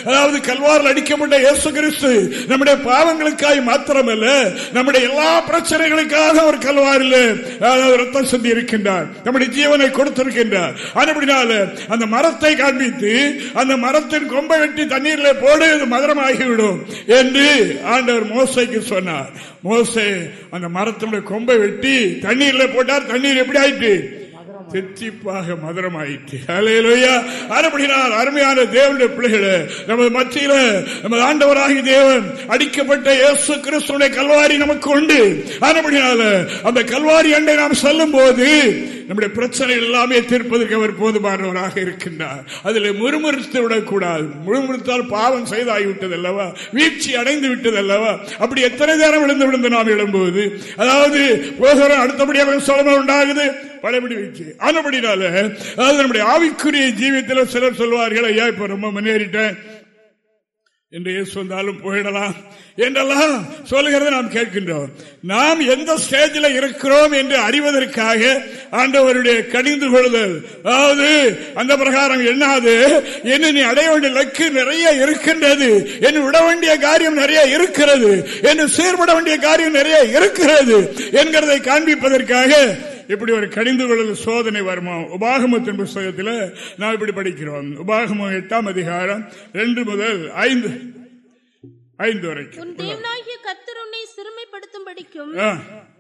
அதாவது கல்வாரில் அடிக்கப்பட்ட இயேசு கிறிஸ்து நம்முடைய பாவங்களுக்காக மாத்திரமல்ல நம்முடைய எல்லா பிரச்சனைகளுக்காக ஒரு கல்வாரில் ரத்தம் சந்தி இருக்கின்றார். நம்முடைய ஜீவனை கொடுத்திருக்கின்றார். அதுபடினால அந்த மரத்தை காண்பித்து அந்த மரத்தை மரத்தின் கொம்பை வெட்டி தண்ணீரில் போடு அது மதுரமாகிவிடும் என்று ஆண்டவர் மோசைக்கு சொன்னார். மோசை அந்த மரத்தினுடைய கொம்பை வெட்டி தண்ணீரில் போட்டார். தண்ணீர் எப்படி ஆயிட்டு தித்திப்பாக மதுரமாயிற்று அலையிலோயா அறுபடினால் அருமையான தேவனுடைய பிள்ளைகளை நமது மத்தியில நமது ஆண்டவராகி தேவன் அடிக்கப்பட்ட இயேசு கிறிஸ்துடைய கல்வாரி நமக்கு உண்டு அறுபடினால அந்த கல்வாரி அண்டை நாம் செல்லும் போது நம்முடைய பிரச்சனை எல்லாமே தீர்ப்பதற்கு அவர் போதுமானவராக இருக்கின்றார் அதில் முறுமுறுத்து விடக்கூடாது முழுமுறுத்தால் பாவம் செய்தாகிவிட்டது அல்லவா வீழ்ச்சி அடைந்து விட்டது அல்லவா அப்படி எத்தனை நேரம் விழுந்து விழுந்து நாம் எழும்போது அதாவது போகிறோம் அடுத்தபடியாக சொல்ல உண்டாகுது பழையபடி வச்சு ஆனபடினால அதாவது நம்முடைய ஆவிக்குரிய ஜீவியத்தில் சிலர் சொல்வார்கள் ஐயா இப்ப ரொம்ப முன்னேறிட்டேன். என்று இயேசு வந்தாலும் போயிடலாம். என்றெல்லாம் சொல்லுகிறத நாம் கேட்கின்றோம். நாம் எந்த ஸ்டேஜில் இருக்கிறோம் என்று அறிவதற்காக ஆண்டவருடைய கடிந்து கொள்ளுதல். அதாவது அந்த பிரகாரம் என்னாது என்ன நீ அடைய வேண்டிய லக்கு நிறைய இருக்கின்றது. என் விட வேண்டிய காரியம் நிறைய இருக்கிறது. என்று சீர்பட வேண்டிய காரியம் நிறைய இருக்கிறது. என்கிறதை காண்பிப்பதற்காக இப்படி ஒரு கடிந்து கொள்ளல் சோதனை வருமா? உபாகமத்தின் புஸ்தகத்தில் நாம் இப்படி படிக்கிறோம். உபாகமம் எட்டாம் அதிகாரம் ரெண்டு முதல் ஐந்து ஐந்து வரைக்கும்.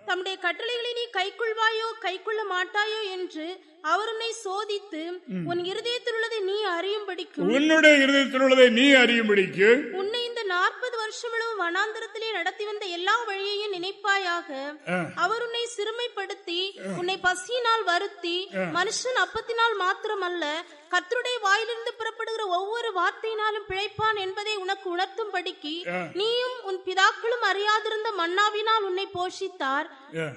தம்முடைய கட்டளைகளை நீ கைக்கொள்வாயோ கைக்கொள்ள மாட்டாயோ என்று அவர் உன்னை சோதித்து உன் இருதயத்தில் உள்ளதை நீ அறியும்படிக்கும் உன்னுடைய இருதயத்தில் உள்ளதை நீ அறியும்படிக்கு உன்னை இந்த நாற்பது வருஷங்களும் வனாந்திரத்திலே நடத்தி வந்த எல்லா வழியையும் நினைப்பாயாக. அவர் உன்னை சிறுமைப்படுத்தி உன்னை பசியினால் வருத்தி மனுஷன் அப்பத்தினால் மாத்திரமல்ல கத்தருடைய வாயிலிருந்து புறப்படுகிற ஒவ்வொரு வார்த்தையினாலும் பிழைப்பான் என்பதை உனக்கு உணர்த்தும்படிக்கு நீயும் உன் பிதாக்களும் அறியாதிருந்த மன்னாவினால் உன்னை போஷித்தார்.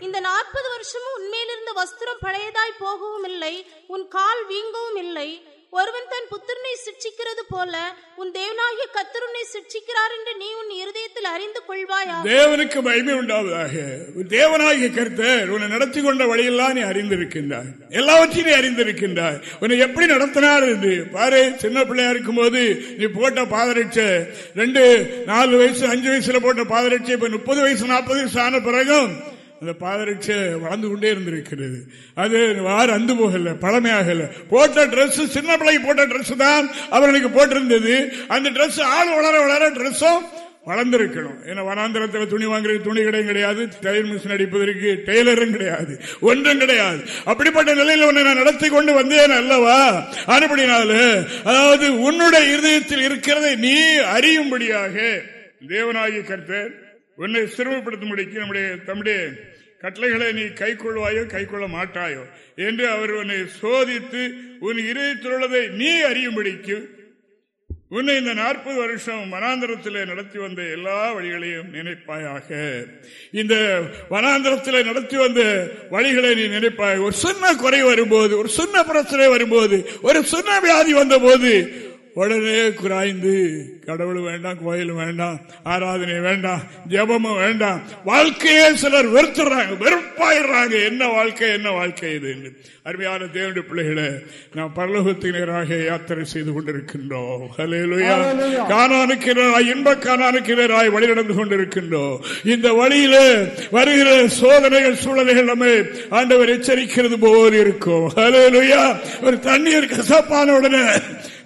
இந்த நாற்பது வருஷமும் உண்மையிலிருந்த வஸ்திரம் பழையதாய் போகவும் இல்லை உன் கால் வீங்கவும் இல்லை. ஒருவன் தன் புத்திரனை சிக்ஷிக்கிறது போல உன் தேவனாகிய கத்தருனை சிக்ஷிக்கிறார் என்று நீ உன் இருதயத்தில் அறிந்து கொள்வாயா தேவனுக்கு மகிமை உண்டாவதாக. தேவனாகிய கர்த்தர் உன்னை நடத்தி கொண்ட வழியெல்லாம் நீ அறிந்திருக்கின்றாய். எல்லாவற்றையும் நீ அறிந்திருக்கின்றாய். உன்னை எப்படி நடத்தினார் என்று பாரு சின்ன பிள்ளையா இருக்கும் போது நீ போட்ட பாதரட்ச ரெண்டு நாலு வயசு அஞ்சு வயசுல போட்ட பாதரட்ச இப்ப முப்பது வயசு நாற்பது வயசு ஆன பிறகும் அந்த பாதரட்சை வளர்ந்து கொண்டே இருந்திருக்கிறது. அது வார் அந்து போகல பழமையாகல. போட்ட ட்ரெஸ் சின்ன பிள்ளைக்கு போட்ட ட்ரெஸ் தான் அவர்களுக்கு போட்டிருந்தது. அந்த ட்ரெஸ் ஆள் வளர வளர ட்ரெஸ்ஸும் வளர்ந்திருக்கணும். ஏன்னா வனாந்திரத்தில் துணி வாங்குறது துணி கிடையும் கிடையாது டெய்லர் மிஷின் அடிப்பதற்கு டெய்லரும் கிடையாது ஒன்றும் கிடையாது. அப்படிப்பட்ட நிலையில் உன்னை நான் நடத்தி கொண்டு வந்தேன் அல்லவா? அதுபடினால அதாவது உன்னுடைய இருதயத்தில் இருக்கிறதை நீ அறியும்படியாக தேவனாகி கருத்தர் உன்னை சிறுமப்படுத்தும்படிக்கு நம்முடைய தம்முடைய கட்டளைகளை நீ கை கொள்வாயோ கை கொள்ள மாட்டாயோ என்று அவர் உன்னை சோதித்து உன் இதயத்தில் உள்ளதை நீ அறியும்படிக்கு உன்னை இந்த நாற்பது வருஷம் வனாந்திரத்தில் நடத்தி வந்த எல்லா வழிகளையும் நினைப்பாயாக. இந்த வனாந்திரத்தில் நடத்தி வந்த வழிகளை நீ நினைப்பாய். ஒரு சின்ன குறை வரும்போது ஒரு சின்ன பிரச்சனை வரும்போது ஒரு சின்ன வியாதி வந்த போது உடனே குராய்ந்து கடவுள் வேண்டாம் கோயில் வேண்டாம் ஆராதனை வேண்டாம் ஜபமும் வேண்டாம். வாழ்க்கையே சிலர் வெறுத்துறாங்க வெறுப்பாயிடுறாங்க. என்ன வாழ்க்கை என்ன வாழ்க்கை இது அருமையான தேவனுடைய பிள்ளைகளை நாம் பரலோகத்தினராக யாத்திரை செய்து கொண்டிருக்கின்றோம். காணானுக்கிறாய் இன்ப காணானுக்கிறாய் வழி நடந்து கொண்டிருக்கின்றோம். இந்த வழியில வருகிற சோதனைகள் சூழல்கள் நம்மை ஆண்டவர் எச்சரிக்கிறது போல் இருக்கும். ஒரு தண்ணீர் கசப்பான உடனே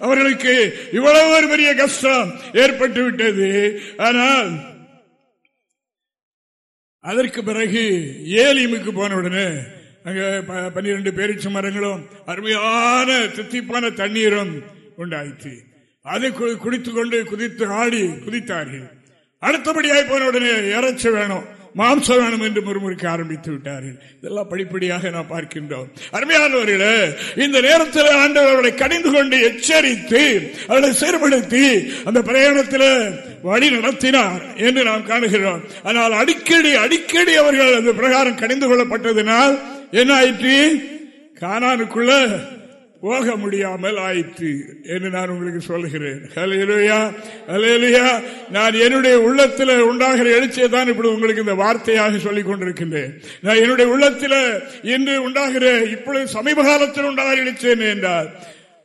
அவர்களுக்கு இவ்வளவு ஒரு பெரிய கஷ்டம். ஏற்பட்டு விட்டது. ஆனால் அதற்கு பிறகு ஏலிமுக்கு போன உடனே அங்க பன்னிரண்டு பேரிச்சு மரங்களும் அருமையான தித்திப்பான தண்ணீரும் உண்டாயிற்று. அதை குடித்துக் கொண்டு குதித்து ஆடி குதித்தார்கள். அடுத்தபடியாய் போன உடனே இறைச்சி வேணும். மாம்சம் வேணும் என்று முறுமுறுக்க ஆரம்பித்து விட்டார்கள். இதெல்லாம் படிப்படியாக நாம் பார்க்கின்றோம். அருமையானவர்களே இந்த நேரத்தில் ஆண்டவர் அவர்களை கடிந்து கொண்டு எச்சரித்து அவர்களை செயல்படுத்தி அந்த பிரயாணத்தில் வழி நடத்தினார் என்று நாம் காணுகிறோம். ஆனால் அடிக்கடி அடிக்கடி அவர்கள் அந்த பிரகாரம் கடிந்து கொள்ளப்பட்டதினால் என்ன ஆயிற்று? காணானுக்குள்ள போக முடியாமல் ஆயிற்று என்று நான் உங்களுக்கு சொல்கிறேன். அலையலுயா அலையலுயா நான் என்னுடைய உள்ளத்தில் உண்டாகிற எழுச்சியை தான் இப்படி உங்களுக்கு இந்த வார்த்தையாக சொல்லிக் கொண்டிருக்கின்றேன். நான் என்னுடைய உள்ளத்தில் இன்று உண்டாகிற இப்பொழுது சமீப காலத்தில் உண்டாகிற எழுச்சேன் என்றார்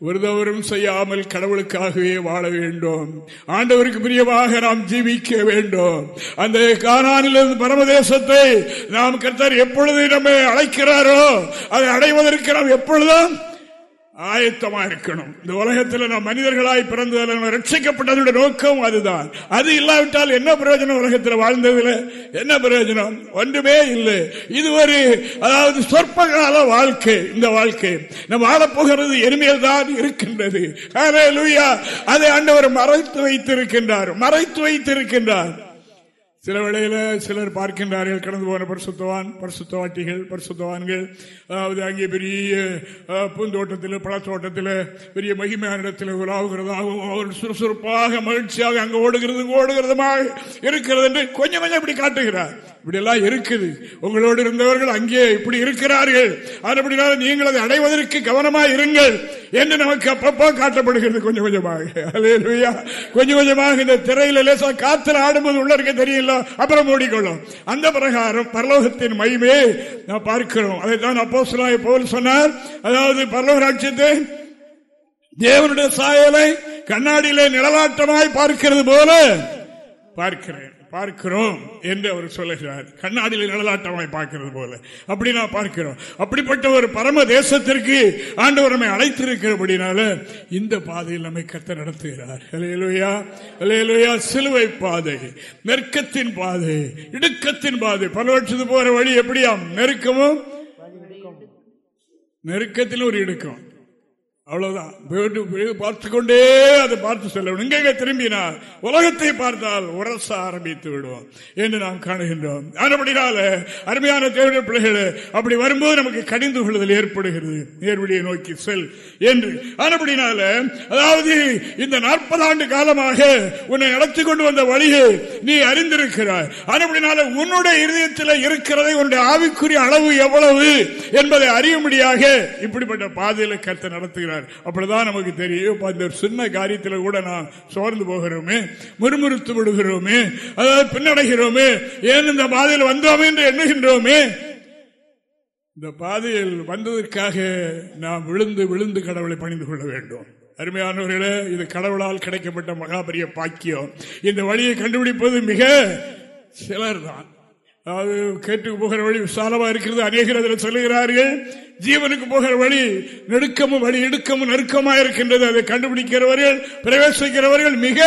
ஒருதவரும் செய்யாமல் கடவுளுக்காகவே வாழ வேண்டும். ஆண்டவருக்கு பிரியமாக நாம் ஜீவிக்க வேண்டும். அந்த காணானிலிருந்து பரமதேசத்தை நாம் கர்த்தர் எப்பொழுது நம்மை அழைக்கிறாரோ அதை அடைவதற்கு நாம் எப்பொழுதும் ஆயத்தமா இருக்கணும். இந்த உலகத்தில் நாம் மனிதர்களாய் பிறந்ததில் ரட்சிக்கப்பட்டதோட ரட்சிக்கப்பட்டதனுடைய நோக்கம் அதுதான். அது இல்லாவிட்டால் என்ன பிரயோஜனம் உலகத்தில் வாழ்ந்ததில்? என்ன பிரயோஜனம்? ஒன்றுமே இல்லை. இது ஒரு அதாவது சொற்ப கால வாழ்க்கை இந்த வாழ்க்கை. நம்ம வாழப்போகிறது எளிமையில் தான் இருக்கின்றது அதை அண்டவர் மறைத்து வைத்திருக்கின்றார். மறைத்து வைத்திருக்கின்றார். சில வேளையில சிலர் பார்க்கின்றார்கள் கடந்து போன பரிசுத்தவான் பரிசுத்தவாட்டிகள் பரிசுத்தவான்கள். அதாவது அங்கே பெரிய பூந்தோட்டத்தில் பழத்தோட்டத்தில் பெரிய மகிமையான இடத்தில் உலாவுகிறதாகவும் அவர்கள் சுறுசுறுப்பாக மகிழ்ச்சியாக அங்கு ஓடுகிறது ஓடுகிறதுமாக இருக்கிறது என்று கொஞ்சம் கொஞ்சம் இப்படி காட்டுகிறார். இப்படியெல்லாம் இருக்குது. உங்களோடு இருந்தவர்கள் அங்கே இப்படி இருக்கிறார்கள். அப்படினால நீங்கள் அதை அடைவதற்கு கவனமாக இருங்கள் என்று நமக்கு அப்பப்போ காட்டப்படுகிறது. கொஞ்சம் கொஞ்சமாக. கொஞ்சம் கொஞ்சமாக இந்த திரையில லேசா காத்துல ஆடும்போது உள்ள இருக்க தெரியல அப்புறம் மூடிக்கொள்ளும். அந்த பிரகாரம் பரலோகத்தின் மகிமே நான் பார்க்கிறோம். அதை தான் அப்போ போல் சொன்னார். அதாவது பரலோக ராட்சியத்தை தேவனுடைய சாயலை கண்ணாடியிலே நிழலாட்டமாய் பார்க்கிறது போல பார்க்கிறேன். பார்க்கிறோம் என்று அவர் சொல்லுகிறார். கண்ணாடியில் நிழலாட்டமாய் பார்க்கிறது போல. அப்படி நான் பார்க்கிறோம். அப்படிப்பட்ட ஒரு பரம தேசத்திற்கு ஆண்டவர் நம்மை அழைத்திருக்கிறபடினால இந்த பாதையில் நம்மை கத்த நடத்துகிறார். அலையலுயா சிலுவை பாதை நெருக்கத்தின் பாதை இடுக்கத்தின் பாதை. பல வருஷத்து போற வழி எப்படியா நெருக்கமும் நெருக்கத்தில் ஒரு இடுக்கம். அவ்வளவுதான். பார்த்து கொண்டே அதை பார்த்து செல்லவும் இங்கே திரும்பினார் உலகத்தை பார்த்தால் உரச ஆரம்பித்து விடுவோம் என்று நாம் காணுகின்றோம். அதுபடினால அருமையான தேவையான பிள்ளைகளை அப்படி வரும்போது நமக்கு கடிந்து கொள்ளுதல் ஏற்படுகிறது. நேர்வழியை நோக்கி செல் என்று. அதுபடினால அதாவது இந்த நாற்பது ஆண்டு காலமாக உன்னை நடத்தி கொண்டு வந்த வழியை நீ அறிந்திருக்கிறாய். அதுபடினால உன்னுடைய இருதயத்தில் இருக்கிறதை உன்னுடைய ஆவிக்குரிய அளவு எவ்வளவு என்பதை அறியும்படியாக இப்படிப்பட்ட பாதையில் கருத்தை நடத்துகிறார். இருக்கிறார் அப்படிதான் நமக்கு தெரியும். அந்த சின்ன காரியத்தில் கூட நான் சோர்ந்து போகிறோமே முறுமுறுத்து விடுகிறோமே அதாவது பின்னடைகிறோமே ஏன் இந்த பாதையில் வந்தோமே என்று எண்ணுகின்றோமே? இந்த பாதையில் வந்ததற்காக நாம் விழுந்து விழுந்து கடவுளை பணிந்து கொள்ள வேண்டும். அருமையானவர்களே இது கடவுளால் கிடைக்கப்பட்ட மகாபரிய பாக்கியம். இந்த வழியை கண்டுபிடிப்பது மிக சிலர் தான் அதாவது கேட்டுக்கு போகிற வழி விசாலமா இருக்கிறது அநேகர் அதில் சொல்லுகிறார்கள் ஜீவனுக்கு போகிற வழி நெடுக்கமும் வழி இடுக்கமும் நெருக்கமாக இருக்கின்றது அதை கண்டுபிடிக்கிறவர்கள் பிரவேசிக்கிறவர்கள் மிக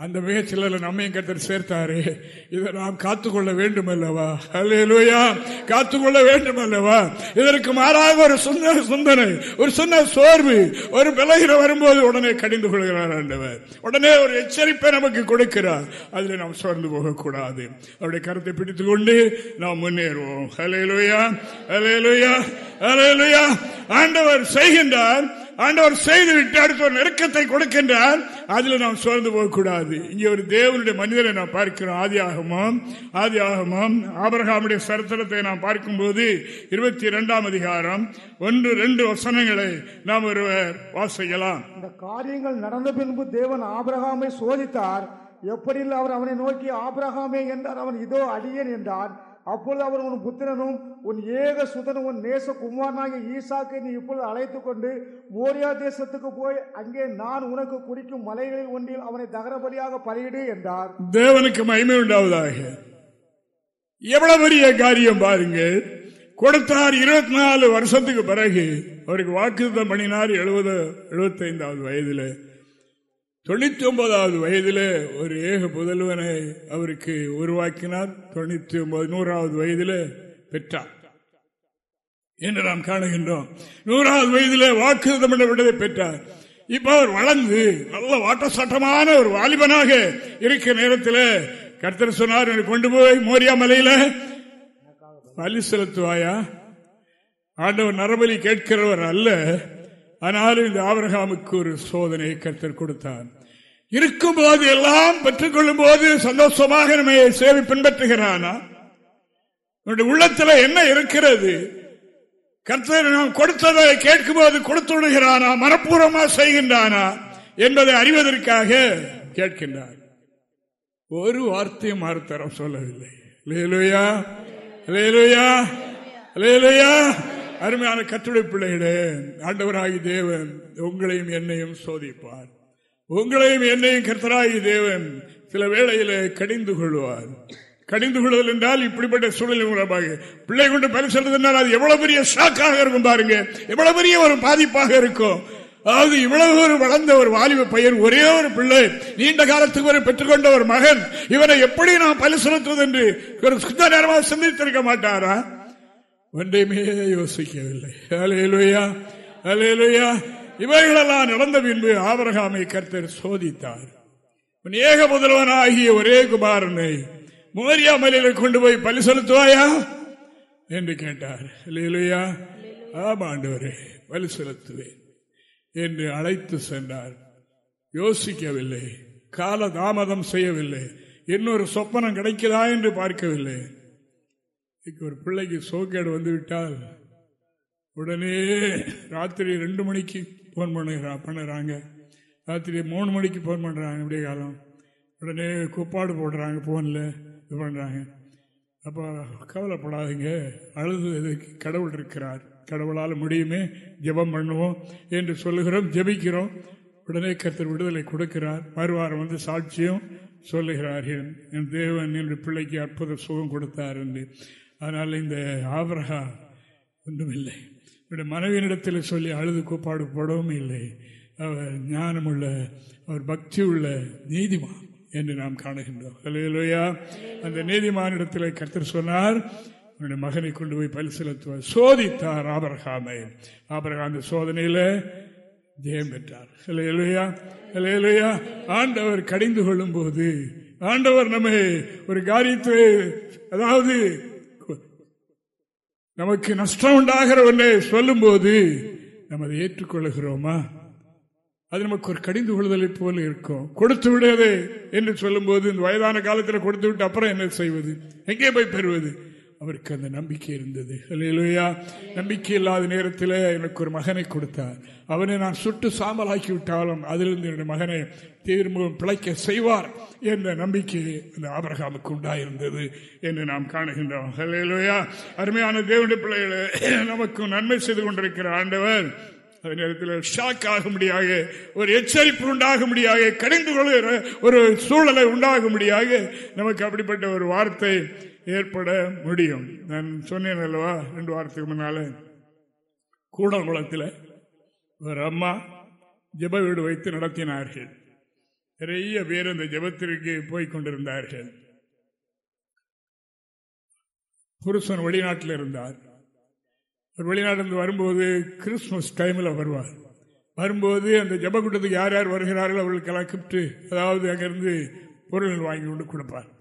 அந்த மிகச்சில நம்மையும் கத்தர் சேர்த்தாரு. இதை நாம் காத்துக்கொள்ள வேண்டும் அல்லவா அல்லா காத்துக்கொள்ள வேண்டும் அல்லவா இதற்கு மாறாக ஒரு சுந்த சுந்தனை ஒரு சின்ன சோர்வு ஒரு விலகிற வரும்போது உடனே கடிந்து கொள்கிறார் ஆண்டவர். உடனே ஒரு எச்சரிப்பை நமக்கு கொடுக்கிறார். அதில் நாம் சோர்ந்து போகக்கூடாது. அவருடைய கருத்தை பிடித்துக் கொண்டு நாம் முன்னேறுவோம். அலையலுயா அலையலுயா அலையலுயா ஆண்டவர் செய்கின்றார். ஆண்டவர் செய்துவிட்டு அடுத்த ஒரு நெருக்கத்தை கொடுக்கின்றார். அதில் நாம் சோர்ந்து போகக்கூடாது. இங்கே ஒரு தேவனுடைய மனிதரை நாம் பார்க்கிறோம். ஆதி ஆகமாம் ஆதி ஆகமாம். ஆபரகாமுடைய சரித்திரத்தை நாம் பார்க்கும்போது இருபத்தி இரண்டாம் அதிகாரம் ஒன்று ரெண்டு வசனங்களை நாம் ஒருவர் வாசிக்கலாம். இந்த காரியங்கள் நடந்த பின்பு தேவன் ஆபரகாமை சோதித்தார். எப்படி அவர் அவனை நோக்கி ஆபரகாமே என்றார். அவன் இதோ அடியன் என்றார். அப்பொழுது அவர் உன் புத்திரனும் உன் ஏக சுதனும் உன் நேச குமாரனாகிய ஈசாக்கை நீ இப்பொழுது அழைத்து கொண்டு மோரியா தேசத்துக்கு போய் அங்கே நான் உனக்கு குடிக்கும் மலைகளில் ஒன்றில் அவனை தகரபடியாக பலியிடு என்றார். தேவனுக்கு மகிமை உண்டாவதாக. எவ்வளவு பெரிய காரியம் பாருங்கள். கொடுத்தார் இருபத்தி நாலு வருஷத்துக்கு பிறகு அவருக்கு வாக்குத்தம் பண்ணினார் எழுபது எழுபத்தி ஐந்தாவது வயதில். தொண்ணூத்தி ஒன்பதாவது வயதில் ஒரு ஏக புதல்வனை அவருக்கு உருவாக்கினார். தொண்ணூத்தி ஒன்பது நூறாவது வயதில் பெற்றார். என்று நாம் காணுகின்றோம். நூறாவது வயதில் வாக்குறுதம் விடுதலை பெற்றார். இப்ப அவர் வளர்ந்து நல்ல வாட்டசாட்டமான ஒரு வாலிபனாக இருக்கிற நேரத்தில் கர்த்தர் சொன்னார் கொண்டு போய் மோரியா மலையில பலி செலுத்துவாயா? ஆண்டவர் நரபலி கேட்கிறவர் அல்ல. ஆனாலும் இந்த ஆபரகாமுக்கு ஒரு சோதனை கர்த்தர் கொடுத்தான் இருக்கும் போது எல்லாம் பெற்றுக்கொள்ளும் போது சந்தோஷமாக நம்மை சேவை பின்பற்றுகிறானா? உள்ளத்துல என்ன இருக்கிறது? கர்த்தர் நாம் கொடுத்ததை கேட்கும்போது கொடுத்து விடுகிறானா? மனப்பூர்வமா செய்கின்றானா? என்பதை அறிவதற்காக கேட்கின்றார். ஒரு வார்த்தையும் மறுத்தரம் சொல்லவில்லை. லேலுயா லேலுயா லேலுயா அருமையான கட்டுரை பிள்ளைகளே ஆண்டவராகி தேவன் உங்களையும் என்னையும் சோதிப்பார். உங்களையும் என்னையும் கர்த்தராகி தேவன் சில வேளையில கடிந்து கொள்வார். கடிந்து கொள்வதில் என்றால் இப்படிப்பட்ட சூழலை மூலமாக பிள்ளை கொண்டு பரிசெல்வது அது எவ்வளவு பெரிய ஷாக்காக இருக்கும் பாருங்க. எவ்வளவு பெரிய ஒரு பாதிப்பாக இருக்கும். அதாவது இவ்வளவு ஒரு வளர்ந்த ஒரு வாலிப பையன் ஒரே ஒரு பிள்ளை நீண்ட காலத்துக்கு ஒரு பெற்றுக்கொண்ட ஒரு மகன் இவனை எப்படி நான் பலி செலுத்துவது என்று ஒரு சுத்த நேரமாக சிந்தித்திருக்க மாட்டாரா? ஒன்றையுமே யோசிக்கவில்லை. அலையலுயா அலையலுயா இவைகளெல்லாம் நடந்த பின்பு ஆபரகாமை கர்த்தர் சோதித்தார். ஏக முதல்வனாகிய ஒரே குமாரனை மோரியா மலையில கொண்டு போய் பலி செலுத்துவாயா? என்று கேட்டார். இல்லையா ஆமாண்டவரே பலி செலுத்துவேன் என்று அழைத்து சென்றார். யோசிக்கவில்லை. கால தாமதம் செய்யவில்லை. இன்னொரு சொப்பனம் கிடைக்குதா என்று பார்க்கவில்லை. ஒரு பிள்ளைக்கு சோக்கேடு வந்து விட்டால் உடனே ராத்திரி ரெண்டு மணிக்கு ஃபோன் பண்ணுறா பண்ணுறாங்க. ராத்திரி மூணு மணிக்கு ஃபோன் பண்ணுறாங்க விடிய காலம். உடனே கூப்பாடு போடுறாங்க ஃபோனில் இது பண்ணுறாங்க அப்போ கவலைப்படாதீங்க அழுது கடவுள் இருக்கிறார். கடவுளால் முடியுமே ஜெபம் பண்ணுவோம் என்று சொல்லுகிறோம் ஜெபிக்கிறோம். உடனே கருத்தர் விடுதலை கொடுக்கிறார். மறுவாரம் வந்து சாட்சியம் சொல்லுகிறார்கள். என் தேவன் என்று பிள்ளைக்கு அற்புத சுகம் கொடுத்தார் என்று. அதனால் இந்த ஆபரகா ஒன்றுமில்லை. இவருடைய மனைவியினிடத்தில் சொல்லி அழுது கூப்பாடு போடவும் இல்லை. அவர் ஞானமுள்ள அவர் பக்தி உள்ள நீதிமான் என்று நாம் காணுகின்றோம். இல்லையா அந்த நீதிமானிடத்தில் கருத்தர் சொன்னார் என்னுடைய மகனை கொண்டு போய் பலி செலுத்துவார் சோதித்தார் ஆபரகாமை ஆபரகாம் அந்த சோதனையில் ஜெயம் பெற்றார். இல்லையா இல்லையா ஆண்டவர் கடிந்து கொள்ளும் போது ஆண்டவர் நம்மை ஒரு காரியத்தை அதாவது நமக்கு நஷ்டம் உண்டாகிற ஒன்றை சொல்லும் போது நம்ம அதை ஏற்றுக்கொள்கிறோமா அது நமக்கு ஒரு கடிந்து கொள்ளுதலை போல இருக்கும். கொடுத்து விடாது என்று சொல்லும் போது இந்த வயதான காலத்தில் கொடுத்து விட்டு அப்புறம் என்ன செய்வது? எங்கே போய் பெறுவது? அவருக்கு அந்த நம்பிக்கை இருந்தது. இல்லையா நம்பிக்கை இல்லாத நேரத்தில் எனக்கு ஒரு மகனை கொடுத்தார். அவனை நான் சுட்டு சாம்பலாக்கி விட்டாலும் அதிலிருந்து என்னுடைய மகனை தீர்முகம் பிழைக்க செய்வார் என்ற நம்பிக்கை அந்த ஆபரகாமுக்கு உண்டாயிருந்தது என்று நாம் காணுகின்றோம். இல்லையா அருமையான தேவனுடைய பிள்ளைகளை நமக்கு நன்மை செய்து கொண்டிருக்கிற ஆண்டவர் அதே நேரத்தில் ஷாக் ஆகும்படியாக ஒரு எச்சரிப்பு உண்டாகும்படியாக கடிந்து கொள்கிற ஒரு சூழலை உண்டாகும்படியாக நமக்கு அப்படிப்பட்ட ஒரு வார்த்தை ஏற்பட முடியும். நான் சொன்னேன் அல்லவா ரெண்டு வாரத்துக்கு முன்னால. கூடங்குளத்தில் ஒரு அம்மா ஜப வீடு வைத்து நடத்தினார்கள். நிறைய பேர் அந்த ஜபத்திற்கு போய் கொண்டிருந்தார்கள். புருஷன் வெளிநாட்டில் இருந்தார். வெளிநாட்டிலிருந்து வரும்போது கிறிஸ்துமஸ் டைமில் வருவார். வரும்போது அந்த ஜபக்கூட்டத்துக்கு யார் யார் வருகிறார்கள் அவர்களுக்கெல்லாம் கிப்ட் அதாவது அங்கிருந்து பொருள்கள் வாங்கி கொண்டு கொடுப்பார்.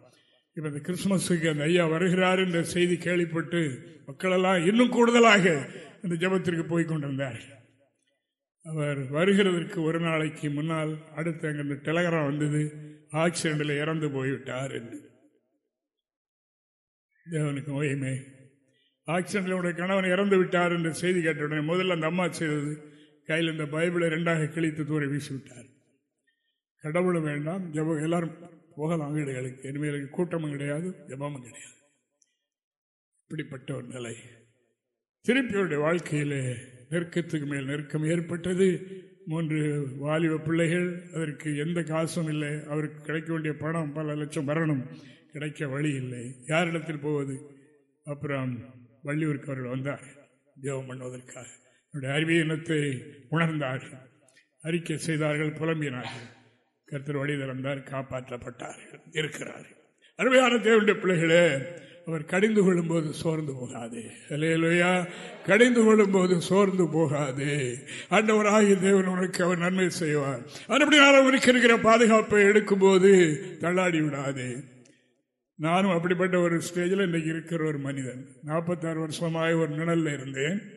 இப்போ இந்த கிறிஸ்துமஸுக்கு அந்த ஐயா வருகிறார் என்ற செய்தி கேள்விப்பட்டு மக்களெல்லாம் இன்னும் கூடுதலாக அந்த ஜபத்திற்கு போய் கொண்டிருந்தார்கள் அவர் வருகிறதற்கு ஒரு நாளைக்கு முன்னால் அடுத்து அங்கிருந்து டெலகிராம் வந்தது ஆக்சிடென்டில் இறந்து போய்விட்டார் என்று. தேவனுக்கு ஓயமே ஆக்சிடென்டில் உடைய கணவன் இறந்து விட்டார் என்ற செய்தி கேட்ட உடனே முதல்ல அந்த அம்மா செய்தது கையில் இந்த பைபிளை ரெண்டாக கிழித்து தூர வீசி விட்டார் கடவுளும் வேண்டாம் ஜபம் எல்லாரும் போகலாம் வீடுகளுக்கு இனிமேல் கூட்டமும் கிடையாது ஜபமும் கிடையாது. இப்படிப்பட்ட ஒரு நிலை. திருப்பியோடைய வாழ்க்கையிலே நெருக்கத்துக்கு மேல் நெருக்கம் ஏற்பட்டது. மூன்று வாலிப பிள்ளைகள் அதற்கு எந்த காசும் இல்லை. அவருக்கு கிடைக்க வேண்டிய பணம் பல லட்சம் வரணும். கிடைக்க வழி இல்லை. யாரிடத்தில் போவது? அப்புறம் வள்ளியூருக்கு அவர்கள் வந்தார். தேவம் பண்ணுவதற்காக. என்னுடைய அறிவியனத்தை உணர்ந்தார்கள். அறிக்கை செய்தார்கள் புலம்பினார்கள். கருத்தர் வழி திறந்தார் காப்பாற்றப்பட்டார்கள் இருக்கிறார்கள். அருமையான தேவனுடைய பிள்ளைகளே அவர் கடிந்து கொள்ளும் போது சோர்ந்து போகாது. இல்லையா கடிந்து கொள்ளும் போது சோர்ந்து போகாது. ஆண்டவராகிய தேவன் உனக்கு அவர் நன்மை செய்வார். அப்படினால உனக்கு இருக்கிற பாதுகாப்பை எடுக்கும் போது தள்ளாடி விடாது. நானும் அப்படிப்பட்ட ஒரு ஸ்டேஜில் இன்னைக்கு இருக்கிற ஒரு மனிதன். நாற்பத்தாறு வருஷமாக ஒரு நிழல்ல இருந்தேன்.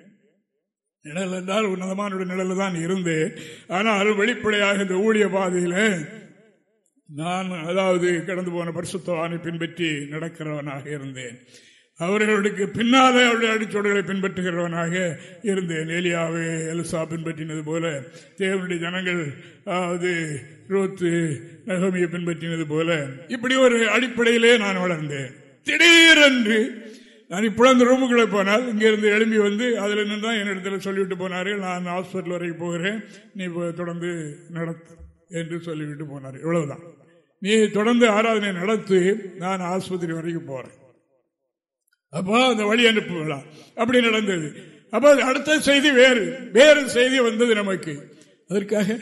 நிழல் என்றால் உன்னதமான நிழல் தான் இருந்தேன். ஆனால் வெளிப்படையாக இந்த ஊழிய பாதையில் நான் அதாவது கடந்து போன பரிசுத்தவானை பின்பற்றி நடக்கிறவனாக இருந்தேன். அவர்களுக்கு பின்னாலே அவருடைய அடிச்சோடுகளை பின்பற்றுகிறவனாக இருந்தேன். ஏலியாவே எலுசா பின்பற்றினது போல தேவனுடைய ஜனங்கள் அதாவது ரோத்து நகமியை பின்பற்றினது போல இப்படி ஒரு அடிப்படையிலே நான் வளர்ந்தேன். திடீரென்று நான் இப்போ அந்த ரூமுக்குள்ளே போனால் இங்கிருந்து எழும்பி வந்து அதில் நின்று தான் என்னிடத்துல சொல்லிவிட்டு போனார்கள். நான் ஹாஸ்பிட்டல் வரைக்கும் போகிறேன். நீ தொடர்ந்து நடத்து என்று சொல்லிவிட்டு போனார். இவ்வளவுதான். நீ தொடர்ந்து ஆராதனை நடத்து நான் ஆஸ்பத்திரி வரைக்கும் போறேன். அப்போ அந்த வழி அனுப்புகலாம் அப்படி நடந்தது. அப்போ அடுத்த செய்தி வேறு. வேறு செய்தி வந்தது நமக்கு. அதற்காக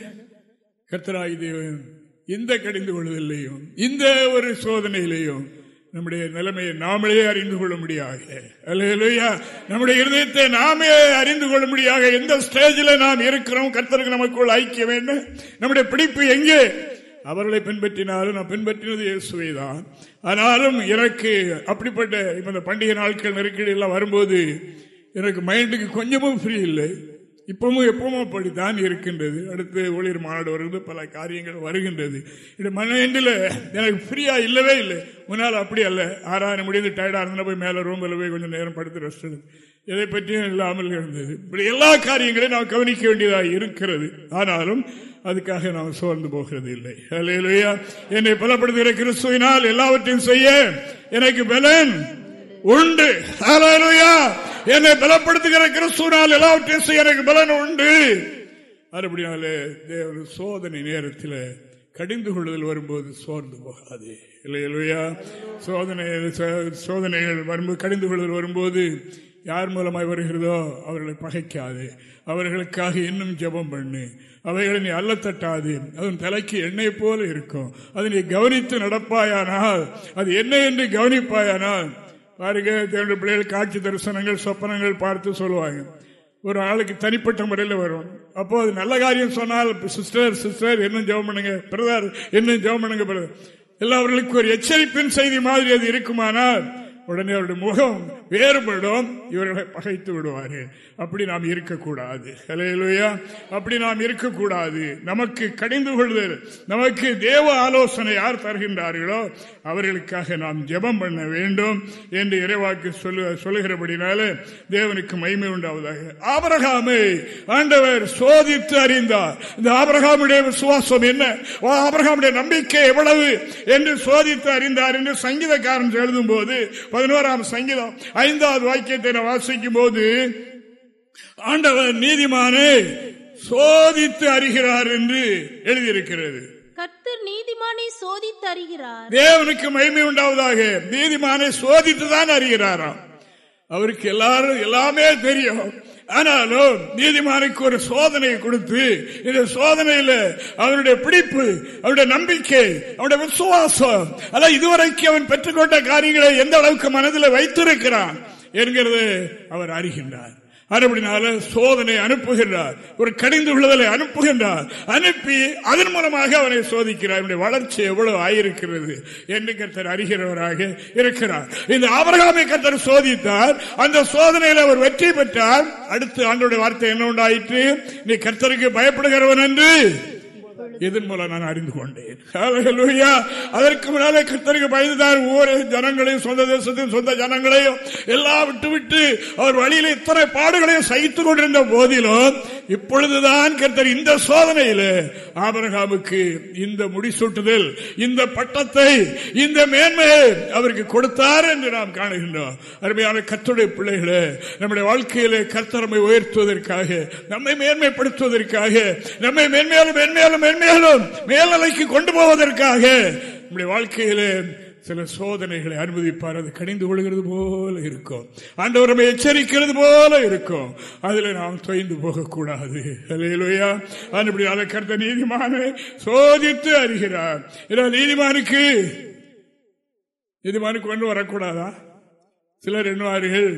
கத்தராகி தேவன் இந்த கடிந்து கொள்வதில்லையும் இந்த ஒரு சோதனையிலையும் நம்முடைய நிலைமையை நாமளே அறிந்து கொள்ள முடியாக நம்முடைய இருதயத்தை நாமே அறிந்து கொள்ள முடியாக எந்த ஸ்டேஜில் நாம் இருக்கிறோம் கர்த்தருக்கு நமக்குள் ஐக்கிய வேண்டும்? நம்முடைய பிடிப்பு எங்கே? அவர்களை பின்பற்றினாலும் நான் பின்பற்றினது இயேசுவை தான் ஆனாலும் எனக்கு அப்படிப்பட்ட இந்த பண்டிகை நாட்கள் நெருக்கடி எல்லாம் வரும்போது எனக்கு மைண்டுக்கு கொஞ்சமும் ஃப்ரீ இல்லை. இப்பவும் எப்பவும் அப்படித்தான் இருக்கின்றது. அடுத்து ஊழியர் மாநாடு வருது பல காரியங்கள் வருகின்றது. இது மனதில் எனக்கு ஃப்ரீயா இல்லவே இல்லை. முன்னால் அப்படி அல்ல. ஆறாயிரம் முடிந்து டயர்டாக இருந்தால் போய் மேலே ரூமில் போய் கொஞ்சம் நேரம் படுத்து ரெஸ்ட் எடுத்து எதை பற்றியும் இல்லாமல் இருந்தது. இப்படி எல்லா காரியங்களையும் நாம் கவனிக்க வேண்டியதாக இருக்கிறது. ஆனாலும் அதுக்காக நாம் சோர்ந்து போகிறது இல்லை. அல்லையா என்னை பலப்படுத்துகிற கிறிஸ்துவினால் எல்லாவற்றையும் செய்ய எனக்கு பலன் உண்டு. என்னை பலப்படுத்துகிற கிறிஸ்துவினால் எல்லாவற்றையும் எனக்கு பலன் உண்டு. மறுபடியும் தேவ சோதனை நேரத்தில் கடிந்து கொள்ளுதல் வரும்போது சோர்ந்து போகாது. இல்லையா சோதனை சோதனைகள் வரும்போது கடிந்து கொள்ளுதல் வரும்போது யார் மூலமாய் வருகிறதோ அவர்களை பகைக்காது. அவர்களுக்காக இன்னும் ஜபம் பண்ணு. அவைகளை நீ அல்லத்தட்டாது அதன் தலைக்கு எண்ணெய் போல இருக்கும். அதை நீ கவனித்து நடப்பாயானால் அது என்ன என்று கவனிப்பாயானால் பாருங்க தேவனுடைய பிள்ளைகள் காட்சி தரிசனங்கள் சொப்பனங்கள் பார்த்து சொல்லுவாங்க. ஒரு ஆளுக்கு தனிப்பட்ட முறையில் வரும். அப்போ அது நல்ல காரியம் சொன்னால் சிஸ்டர் சிஸ்டர் என்ன ஜெபம் பண்ணுங்க பிரதர் என்ன ஜெபம் பண்ணுங்க பிரதர் எல்லாவர்களுக்கும் ஒரு எச்சரிப்பின் செய்தி மாதிரி அது இருக்குமானால் உடனே அவருடைய முகம் வேறுபடும். இவர்களை பகைத்து விடுவார்கள். அப்படி நாம் இருக்கக்கூடாது. அப்படி நாம் இருக்கக்கூடாது. நமக்கு கடிந்து கொள்தல் நமக்கு தேவ ஆலோசனை யார் தருகின்றார்களோ அவர்களுக்காக நாம் ஜெபம் பண்ண வேண்டும் என்று இறைவாக்கு சொல்லு சொல்லுகிறபடினால தேவனுக்கு மைமை உண்டாவதாக. ஆபரகாமை ஆண்டவர் சோதித்து அறிந்தார். இந்த ஆபரகாமுடைய விசுவாசம் என்ன? ஆபரகாமுடைய நம்பிக்கை எவ்வளவு? என்று சோதித்து அறிந்தார் என்று சங்கீதக்காரன் எழுதும் போது பதினோராம் சங்கீதம் ஐந்தாவது வாக்கியத்தை வாசிக்கும் போது ஆண்டவர் நீதிமானே சோதித்து அறிகிறார் என்று எழுதியிருக்கிறது. கர்த்தர் நீதிமானை சோதித்து அறிகிறார். தேவனுக்கு மகிமை உண்டாவதாக. நீதிமானை சோதித்து தான் அறிகிறாராம். அவருக்கு எல்லாரும் எல்லாமே தெரியும். ஆனாலும் நீதிமானுக்கு ஒரு சோதனை கொடுத்து இந்த சோதனையில அவருடைய பிடிப்பு அவருடைய நம்பிக்கை அவருடைய விசுவாசம் அதான் இதுவரைக்கும் அவன் பெற்றுக்கொண்ட காரியங்களை எந்த அளவுக்கு மனதில் வைத்திருக்கிறான் என்கிறது அவர் அறிகின்றார். அப்படினால சோதனை அனுப்புகின்றார். ஒரு கடிந்து உள்ளதலை அனுப்புகின்றார். அனுப்பி அதன் மூலமாக அவனை சோதிக்கிறார். வளர்ச்சி எவ்வளவு ஆயிருக்கிறது என்று கர்த்தர் அறிகிறவராக இருக்கிறார். இந்த ஆபரகாமை கர்த்தர் சோதித்தார். அந்த சோதனையில் அவர் வெற்றி பெற்றார். அடுத்து ஆண்டோட வார்த்தை என்ன உண்டாயிற்று? நீ கர்த்தருக்கு பயப்படுகிறவன் என்று இதன் மூலம் நான் அறிந்து கொண்டேன்? அதற்கு முன்னாலே கத்தருக்கு பயந்துதான் ஒவ்வொரு ஜனங்களையும் சொந்த தேசத்தையும் சொந்த ஜனங்களையும் எல்லாம் விட்டுவிட்டு அவர் வழியில் இத்தனை பாடுகளையும் சகித்துக் கொண்டிருந்த போதிலும் இப்பொழுதுதான் கர்த்தர் இந்த சோதனையில் ஆபரகாமுக்கு இந்த முடிசூட்டுதல் இந்த பட்டத்தை இந்த மேன்மையை அவருக்கு கொடுத்தார் என்று நாம் காணுகின்றோம். அருமையான கத்துடைய பிள்ளைகளே நம்முடைய வாழ்க்கையிலே கர்த்தரமை உயர்த்துவதற்காக நம்மை மேன்மைப்படுத்துவதற்காக நம்மை மேன்மையாலும் மேன்மையாலும் மேன்மை மேலும் மேல்நிலைக்கு கொண்டு போவதற்காக நம்முடைய வாழ்க்கையிலே சில சோதனைகளை அனுமதிப்பார். அது கணிந்து கொள்கிறது போல இருக்கும். ஆண்டவர் எச்சரிக்கிறது போல இருக்கும். அதுல நாம் தொய்ந்து போகக்கூடாது. அலையிலோயா அதை கருத்த நீதிமான சோதித்து அறிகிறார். நீதிமானுக்கு நீதிமானுக்கு கொண்டு வரக்கூடாதா? சிலர் என்னவார்கள்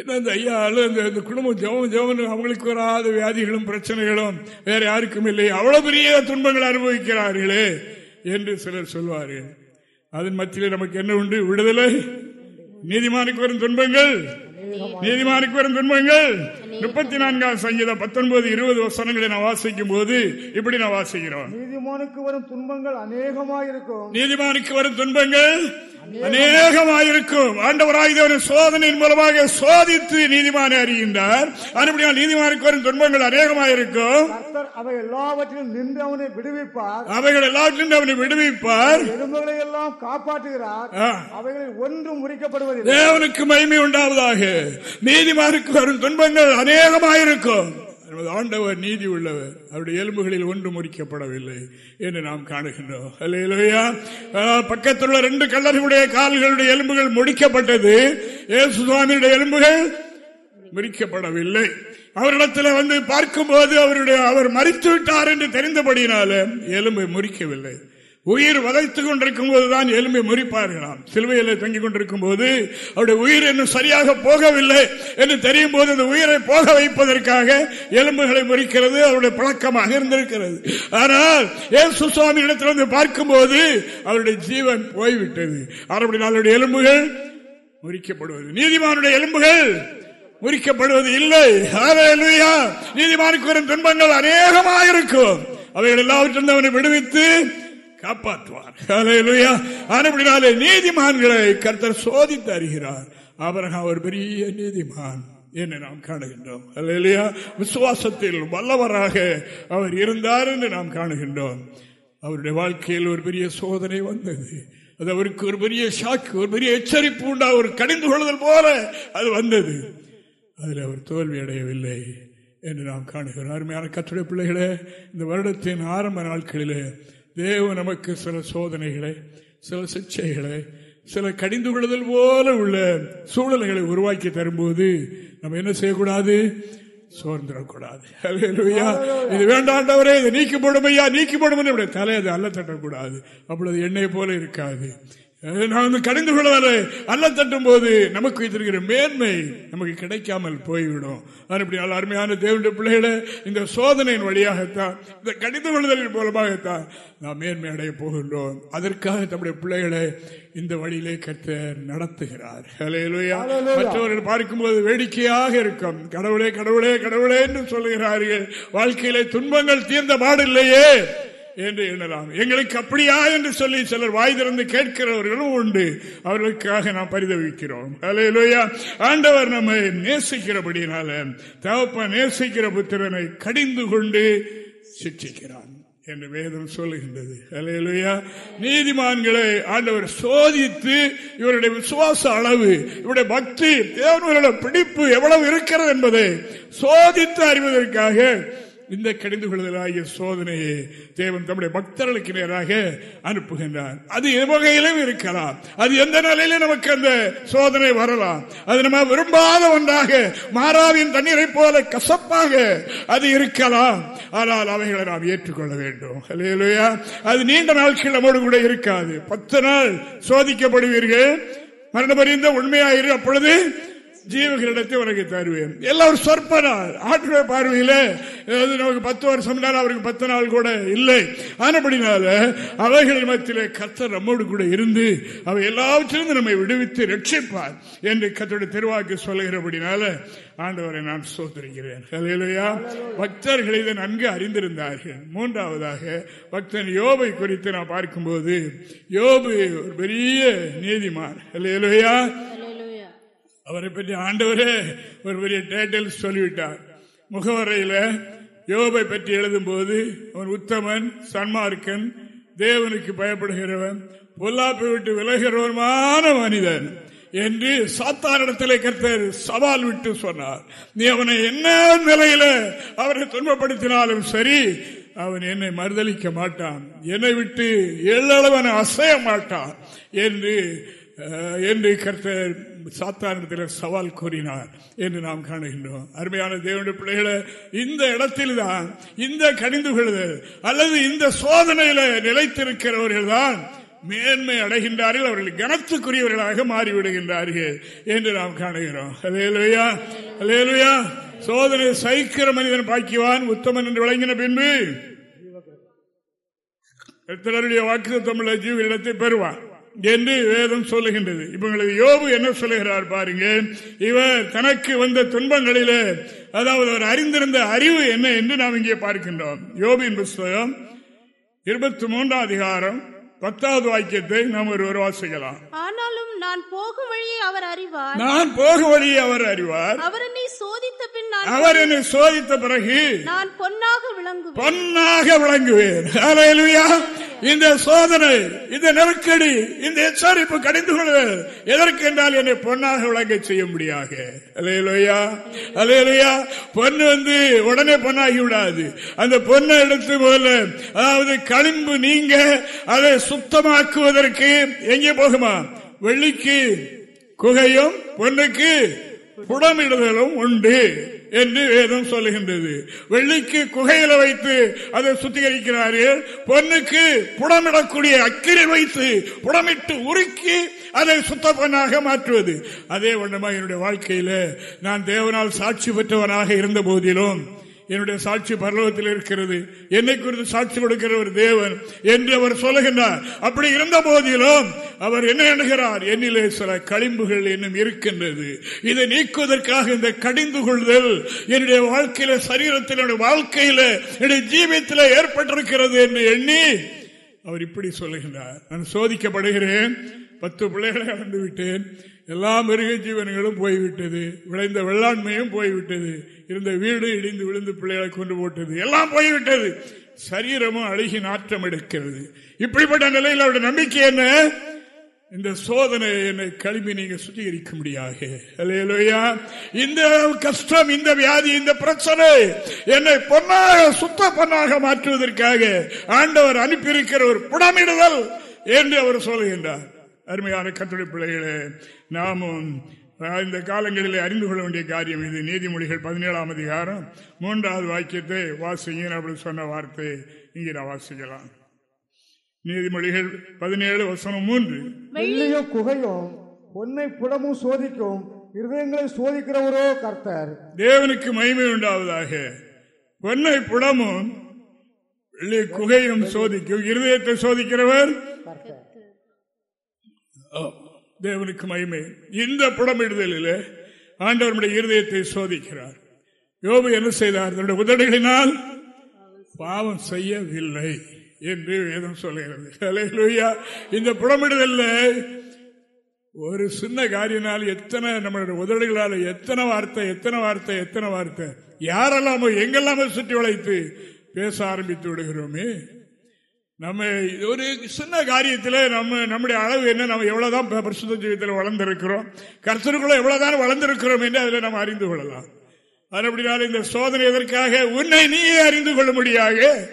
என்ன இந்த ஐயா இந்த குடும்பம் ஜெவம் ஜெவன் அவங்களுக்கு வராத வியாதிகளும் பிரச்சனைகளும் வேற யாருக்கும் இல்லை. அவ்வளவு பெரிய துன்பங்கள் அனுபவிக்கிறார்களே என்று சிலர் சொல்வார்கள். அதன் மத்தியில் நமக்கு என்ன உண்டு? விடுதலை. நீதிமானுக்கு வரும் துன்பங்கள். நீதிமானுக்கு வரும் துன்பங்கள். முப்பத்தி நான்காம் சங்கீதம் பத்தொன்பது இருபது வசனங்களை நான் வாசிக்கும் போது இப்படி நான் வாசிக்கிறோம். நீதிமானுக்கு வரும் துன்பங்கள் அநேகமாக இருக்கும் நீதிமானுக்கு வரும் துன்பங்கள். அநேகமாயிருக்கும். ஆண்டவராக சோதனையின் மூலமாக சோதித்து நீதிமானை அறிகின்றார். அதுபடியால் நீதிமானுக்கு வரும் துன்பங்கள் அநேகமாயிருக்கும். அவை எல்லாவற்றிலும் நின்று அவனை விடுவிப்பார். அவைகள் எல்லாவற்றிலும் அவனை விடுவிப்பார். எலும்புகளை எல்லாம் காப்பாற்றுகிறார். அவைகளில் ஒன்றும் முறிக்கப்படுவதில்லை. தேவனுக்கு மகிமை உண்டாவதாக. நீதிமானுக்கு வரும் துன்பங்கள் அநேகமாயிருக்கும். நமது ஆண்டவர் நீதி உள்ளவர். அவருடைய எலும்புகளில் ஒன்று முறிக்கப்படவில்லை என்று நாம் காணுகின்றோம். அல்லையா பக்கத்தில் உள்ள ரெண்டு கல்லர்களுடைய கால்களுடைய எலும்புகள் முடிக்கப்பட்டது ஏசு சுவாமியுடைய எலும்புகள் முறிக்கப்படவில்லை. அவரிடத்தில் வந்து பார்க்கும்போது அவருடைய அவர் மறித்து விட்டார் என்று தெரிந்தபடியினால எலும்பை முறிக்கவில்லை. உயிர் வதைத்துக் கொண்டிருக்கும் போதுதான் எலும்பை முறிப்பார்களாம் சிலுவையில் தங்கிக் கொண்டிருக்கும் போது அவருடைய உயிர் இன்னும் சரியாக போகவில்லை என்று தெரியும் போது அந்த உயிரை போக வைப்பதற்காக எலும்புகளை முறிக்கிறது அவருடைய பழக்கமாக இருந்திருக்கிறது. ஆனால் ஏசு சுவாமி இடத்திலிருந்து வந்து பார்க்கும்போது அவருடைய ஜீவன் போய்விட்டது. அறுபடி நாளுடைய எலும்புகள் முறிக்கப்படுவது. நீதிமானுடைய எலும்புகள் முறிக்கப்படுவது இல்லை. நீதிமானுக்கு வரும் துன்பங்கள் அநேகமாக இருக்கும் அவைகள் எல்லாவற்றிலிருந்து அவனை விடுவித்து காப்பாற்றுவார். ஹalleluya. நீதிமான்களை கர்த்தர் சோதித்து அறிகிறார். அவரகம் ஒரு பெரிய நீதிமான் என்று நாம் காணுகின்றோம். இல்லையா விசுவாசத்தில் வல்லவராக அவர் இருந்தார் என்று நாம் காணுகின்றோம். அவருடைய வாழ்க்கையில் ஒரு பெரிய சோதனை வந்தது. அது அவருக்கு ஒரு பெரிய ஷாக்கு ஒரு பெரிய எச்சரிப்பு உண்டா ஒரு கடிந்து கொள்ளுதல் போல அது வந்தது. அதில் அவர் தோல்வி அடையவில்லை என்று நாம் காணுகிறோம். அருமையான கத்துடைய பிள்ளைகளே இந்த வருடத்தின் ஆரம்ப நாட்களிலே தேவ நமக்கு சில சோதனைகளை சில சிக்ஷைகளை சில கடிந்து கொள்ளுதல் போல உள்ள சூழல்களை உருவாக்கி தரும்போது நம்ம என்ன செய்யக்கூடாது? சோர்ந்துடக்கூடாது. இது வேண்டாண்டவரே இதை நீக்கி போடும் ஐயா நீக்கி போடும் தலை அதை அல்ல தட்டக்கூடாது. அப்பொழுது எண்ணெய் போல இருக்காது. நான் கடிந்து கொள்வதை அல்ல தட்டும் போது நமக்கு வைத்திருக்கிற மேன்மை நமக்கு கிடைக்காமல் போய்விடும். அப்படி நல்ல அருமையான தேவனுடைய பிள்ளைகளை இந்த சோதனையின் வழியாகத்தான் இந்த கடிந்து கொள்வதன் மூலமாகத்தான் நாம் மேன்மை அடைய போகின்றோம். அதற்காக நம்முடைய பிள்ளைகளை இந்த வழியிலே கர்த்தர் நடத்துகிறார். மற்றவர்கள் பார்க்கும்போது வேடிக்கையாக இருக்கும். கடவுளே கடவுளே கடவுளே என்று சொல்லுகிறார்கள். வாழ்க்கையிலே துன்பங்கள் தீர்ந்த பாடில்லையே என்று எண்ணலாம். எங்களுக்கு அப்படியா என்று சொல்லி சிலர் வாய் திறந்து கேட்கிறவர்களும் உண்டு. அவர்களுக்காக நாம் பரிதவிக்கிறோம். அல்லேலூயா. ஆண்டவர் நம்மை நேசிக்கிறபடினால தகப்ப நேசிக்கிற புத்திரனை கடிந்து கொண்டு சிக்ஷிக்கிறான் என்று வேதம் சொல்லுகின்றது. அல்லேலூயா. நீதிமான்களை ஆண்டவர் சோதித்து இவருடைய விசுவாச அளவு இவருடைய பக்தி தேவனுடைய பிடிப்பு எவ்வளவு இருக்கிறது என்பதை சோதித்து அறிவதற்காக இந்த கடிந்து கொள்ளுதலாகிய சோதனையை தேவன் தம்முடைய பக்தர்களுக்கு நேராக அனுப்புகின்றார். அது எவ்வகையிலும் இருக்கலாம். அது எந்த நிலையிலும் நமக்கு அந்த சோதனை வரலாம். அது நம்ம விரும்பாத ஒன்றாக மாறாவின் தண்ணீரை போல கசப்பாக அது இருக்கலாம். ஆனால் அவைகளை நாம் ஏற்றுக்கொள்ள வேண்டும். இல்லையா அது நீண்ட நாட்கள் நம்மோடு கூட இருக்காது. பத்து நாள் சோதிக்கப்படுவீர்கள். மரணமறிந்த உண்மையாயிரு அப்பொழுது ஜீவகளிடத்தை உனக்கு தருவேன். எல்லாம் ஒரு சொற்ப நாள் ஆற்றுடைய பார்வையில் நமக்கு பத்து வருஷம் அவருக்கு பத்து நாள் கூட இல்லை. ஆனபடினால அவைகள் மத்தியிலே கத்தர் நம்மோடு கூட இருந்து அவை எல்லாவற்றிலிருந்து நம்மை விடுவித்து ரட்சிப்பார் என்று கத்தோட திருவாக்கு சொல்லுகிறபடினால ஆண்டவரை நான் சோதரிக்கிறேன் ஹalleluya. பக்தர்கள் இதை நன்கு அறிந்திருந்தார்கள். மூன்றாவதாக பக்தன் யோபை குறித்து நான் பார்க்கும்போது யோபு ஒரு பெரிய நீதிமான். ஹalleluya. அவரை பற்றி ஆண்டவரே ஒரு பெரிய டைட்டில் சொல்லிவிட்டார். முகவரையில் யோபை பற்றி எழுதும் போது அவன் உத்தமன் சன்மார்க்கன் தேவனுக்கு பயப்படுகிறவன் பொல்லாப்பை விட்டு விலகிறவருமான மனிதன் என்று சாத்தானிடத்திலே கர்த்தர் சவால் விட்டு சொன்னார். நீ அவனை என்ன நிலையில அவரை துன்பப்படுத்தினாலும் சரி அவன் என்னை மறுதளிக்க மாட்டான். என்னை விட்டு எள்ளளவன் அசைய மாட்டான் என்று என்று கர்த்தர் சாத்தானத்தில் சவால் கூறினார் என்று நாம் காணுகின்றோம். அருமையான தேவனுடைய பிள்ளைகளை இந்த இடத்தில்தான் இந்த கடிந்து கொள்ளுதல் அல்லது இந்த சோதனையில நிலைத்திருக்கிறவர்கள் தான் மேன்மை அடைகின்றார்கள் அவர்கள் கனத்துக்குரியவர்களாக மாறிவிடுகின்றார்கள் என்று நாம் காணுகிறோம். அலேலுயா அலேலுயா சோதனை சைக்கிற மனிதன் பாக்கிவான் உத்தமன் என்று விளங்கின பின்பு எத்தனருடைய வாக்கு தமிழ ஜீவனிடத்தை பெறுவான். என்று வேதம் சொல்லுகின்றது. இவங்களுக்கு யோபு என்ன சொல்லுகிறார் பாருங்க. இவர் தனக்கு வந்த துன்பங்களிலே அதாவது அவர் அறிந்திருந்த அறிவு என்ன என்று நாம் இங்கே பார்க்கின்றோம். யோபின் புஸ்தகம் இருபத்தி மூன்றாம் அதிகாரம் பத்தாவது வாக்கியத்தை நாம் ஒருவர் வாசிக்கலாம். ஆனாலும் நான் போகும் வழியை அவர் அறிவார். நான் போகும் வழியை அவர் அறிவார். அவர் என்னை சோதித்த பின் நான் அவர் என்னை சோதித்த பிறகு நான் பொன்னாக விளங்குவேன். பொன்னாக விளங்குவேன். இந்த சோதனை இந்த நெருக்கடி இந்த எச்சரிப்பு கடிந்து கொள்வது எதற்கு என்றால் என்னை பொன்னாக விளங்க செய்ய முடியாக அலையலுயா அலையலுயா பொண்ணு வந்து உடனே பொன்னாகி விடாது. அந்த பொண்ணை எடுத்து முதல்ல அதாவது களிம்பு நீங்க அதை சுத்தமாக்குவதற்கு எங்கே போகுமா? வெள்ளிக்கு குகையும் பொண்ணுக்கு புடமிடுதலும் உண்டு என்று வேதம் சொல்லுகின்றது. வெள்ளிக்கு குகையில வைத்து அதை சுத்திகரிக்கிறார்கள் பொண்ணுக்கு புடமிடக்கூடிய அக்கிரை வைத்து புடமிட்டு உருக்கி அதை சுத்தப்பனாக மாற்றுவது. அதே வண்ணமா என்னுடைய வாழ்க்கையில நான் தேவனால் சாட்சி பெற்றவனாக இருந்த போதிலும் என்னுடைய சாட்சி பரலோகத்தில் இருக்கிறது. என்னை குறித்து சாட்சி கொடுக்கிற ஒரு தேவன் என்று அவர் சொல்லுகின்றார். அப்படி இருந்த போதிலும் அவர் என்ன எண்ணுகிறார்? என்னிலே சில களிம்புகள் இன்னும் இருக்கின்றது. இதை நீக்குவதற்காக இந்த கடிந்து கொள்தல் என்னுடைய வாழ்க்கையில சரீரத்தில் என்னுடைய வாழ்க்கையில என்னுடைய ஜீவியத்தில் ஏற்பட்டிருக்கிறது என்று எண்ணி அவர் இப்படி சொல்லுகின்றார். நான் சோதிக்கப்படுகிறேன். பத்து பிள்ளைகளை இழந்து விட்டேன். எல்லா மிருக ஜீவன்களும் போய்விட்டது. விளைந்த வெள்ளாண்மையும் போய்விட்டது. இருந்த வீடு இடிந்து விழுந்து பிள்ளைகளை கொண்டு போட்டது. எல்லாம் போய்விட்டது. சரீரமும் அழுகி நாற்றம் எடுக்கிறது. இப்படிப்பட்ட நிலையில் அவருடைய நம்பிக்கை என்ன? இந்த சோதனை என்னை கழுவி நீங்க சுத்திகரிக்க முடியாக. இந்த கஷ்டம் இந்த வியாதி இந்த பிரச்சனை என்னை பொன்னாக சுத்த பொன்னாக மாற்றுவதற்காக ஆண்டவர் அனுப்பியிருக்கிற ஒரு புடமிடுதல் என்று அவர் சொல்கின்றார். அருமையான கத்துடைய பிள்ளைகளே நாமும் இந்த காலங்களிலே அறிந்து கொள்ள வேண்டிய காரியம் இது. நீதிமொழிகள் பதினேழாம் அதிகாரம் மூன்றாவது வாக்கியத்தை வாசிங்க அப்படி சொன்ன வார்த்தை இங்கே நான் வாசிக்கலாம். நீதிமொழிகள் பதினேழு வசனம் மூன்று. வெள்ளியும் குகையும் பொன்னை புடமும் சோதிக்கும் இருதயங்களை சோதிக்கிறவரோ கர்த்தர். தேவனுக்கு மகிமை உண்டாவதாக. பொன்னை புடமும் வெள்ளி குகையும் சோதிக்கும் இருதயத்தை சோதிக்கிறவர் ஓ, தேவனுக்கு மகிமை. இந்த புடமிடுதலில் ஆண்டவருடைய இருதயத்தை சோதிக்கிறார். யோபு என்ன செய்தார்? தன்னுடைய உதடுகளினால் பாவம் செய்யவில்லை என்று வேதம் சொல்லுகிறது இந்த புடமிடுதல்ல ஒரு சின்ன காரியனால் எத்தனை நம்மளுடைய உதடுகளால் எத்தனை வார்த்தை எத்தனை வார்த்தை எத்தனை வார்த்தை யாரெல்லாமோ எங்கெல்லாமோ சுற்றி வளைத்து பேச ஆரம்பித்து விடுகிறோமே. நம்ம ஒரு சின்ன காரியத்தில் நம்ம நம்முடைய அளவு என்ன? நம்ம எவ்வளவுதான் பரிசுத்த ஜீவியத்தில் வளர்ந்திருக்கிறோம்? கர்த்தருக்குள்ள எவ்வளவுதான் வளர்ந்திருக்கிறோம் என்று அதில் நம்ம அறிந்து கொள்ளலாம். அது அப்படினால இந்த சோதனை எதற்காக? உன்னை நீயே அறிந்து கொள்ள முடியாது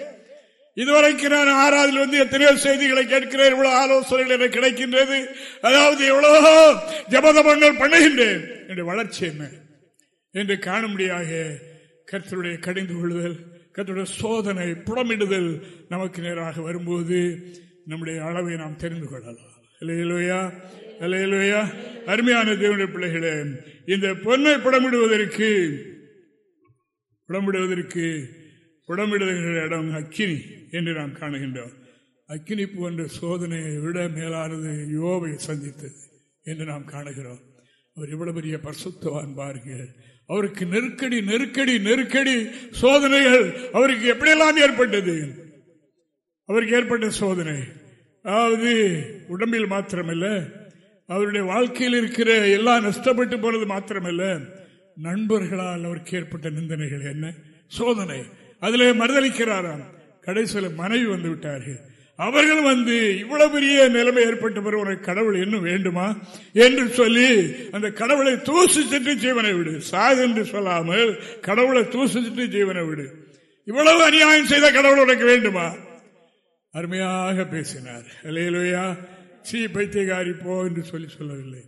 இதுவரைக்கும் நான் ஆறாவதில் வந்து எத்தனையோ செய்திகளை கேட்கிறேன். இவ்வளவு ஆலோசனைகள் எனக்கு கிடைக்கின்றது. அதாவது எவ்வளவோ ஜபதமங்கள் பண்ணுகின்றேன். என்னுடைய வளர்ச்சி என்ன? என்று காணும்படியாக கர்த்தருடைய கடிந்து கொள்ளுதல் கத்துடைய சோதனை புடமிடுதல் நமக்கு நேராக வரும்போது நம்முடைய அளவை நாம் தெரிந்து கொள்ளலாம். இல்லையிலோயா இல்லையிலோயா அருமையான தேவனுடைய பிள்ளைகளே இந்த பொன்னை புடமிடுவதற்கு புடமிடுவதற்கு புடமிடுகிற இடம் அக்கினி என்று நாம் காணுகின்றோம். அக்கினி போன்ற சோதனையை விட மேலானது யோவை சந்தித்தது என்று நாம் காணுகிறோம். அவர் இவ்வளவு பெரிய பரிசுத்தவான் பாருங்கள் அவருக்கு நெருக்கடி நெருக்கடி நெருக்கடி சோதனைகள் அவருக்கு எப்படியெல்லாம் ஏற்பட்டது? அவருக்கு ஏற்பட்ட சோதனை. அதாவது உடம்பில் மாத்திரமல்ல. அவருடைய வாழ்க்கையில் இருக்கிற எல்லாம் நஷ்டப்பட்டு போனது மாத்திரமல்ல. நண்பர்களால் அவருக்கு ஏற்பட்ட நிந்தனைகள் என்ன? சோதனை. அதிலே மறுதளிக்கிறாராம். கடைசியில் மனைவி வந்து விட்டார்கள். அவர்கள் வந்து இவ்வளவு பெரிய நிலைமை ஏற்பட்ட பிறகு உனக்கு கடவுள் இன்னும் வேண்டுமா என்று சொல்லி அந்த கடவுளை தூசிச்சிட்டு ஜீவனை விடு. சாகு என்று சொல்லாமல் கடவுளை தூசிச்சிட்டு ஜீவனை விடு. இவ்வளவு அநியாயம் செய்த கடவுள் உனக்கு வேண்டுமா? அருமையாக பேசினார். இல்லையிலோயா சீ பைத்தியகாரி போ என்று சொல்லி சொல்லவில்லை.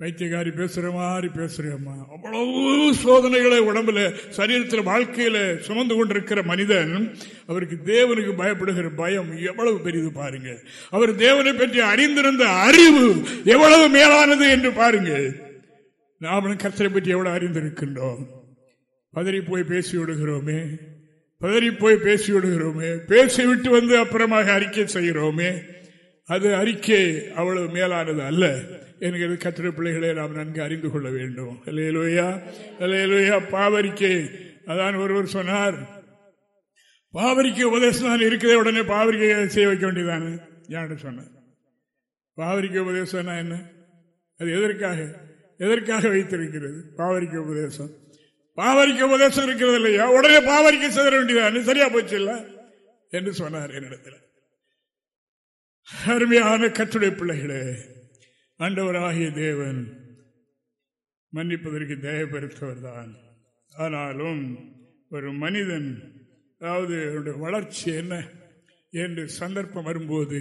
பைத்தியகாரி பேசுற மாதிரி பேசுறேம்மா அவ்வளவு சோதனைகளை உடம்புல சரீரத்தில் வாழ்க்கையில சுமந்து கொண்டிருக்கிற மனிதன் அவருக்கு தேவனுக்கு பயப்படுகிற பயம் எவ்வளவு பெரியது பாருங்க. அவர் தேவனை பற்றி அறிந்திருந்த அறிவு எவ்வளவு மேலானது என்று பாருங்கள். நாமளும் கர்த்தரை பற்றி எவ்வளவு அறிந்திருக்கின்றோம். பதறி போய் பேசி விடுகிறோமே. பதறி போய் பேசி விடுகிறோமே. பேசிவிட்டு வந்து அப்புறமாக அறிக்கை செய்கிறோமே. அது அறிக்கை அவ்வளவு மேலானது அல்ல என்கிறது கத்திர பிள்ளைகளை நாம் நன்கு அறிந்து கொள்ள வேண்டும். இல்லையிலோயா இல்லையிலோயா பாவரிக்கை. அதான் ஒருவர் சொன்னார். பாவரிக்கை உபதேசம் இருக்கிற உடனே பாவரிக்கை செய்ய வைக்க வேண்டியதானே? யார்கிட்ட சொன்னார். பாவரிக்க உபதேசம்னா என்ன? அது எதற்காக? எதற்காக வைத்திருக்கிறது பாவரிக்க உபதேசம்? பாவரிக்க உபதேசம் இருக்கிறது இல்லையா? உடனே பாவரிக்க செதற வேண்டியதானு? சரியா போச்சு இல்ல? என்று சொன்னார் என்னிடத்தில். அருமையான கற்றுடைய பிள்ளைகளே ஆண்டவராகிய தேவன் மன்னிப்பதற்கு தயப்படுத்தவர் தான் ஆனாலும் ஒரு மனிதன் அதாவது அவனுடைய வளர்ச்சி என்ன என்று சந்தர்ப்பம் வரும்போது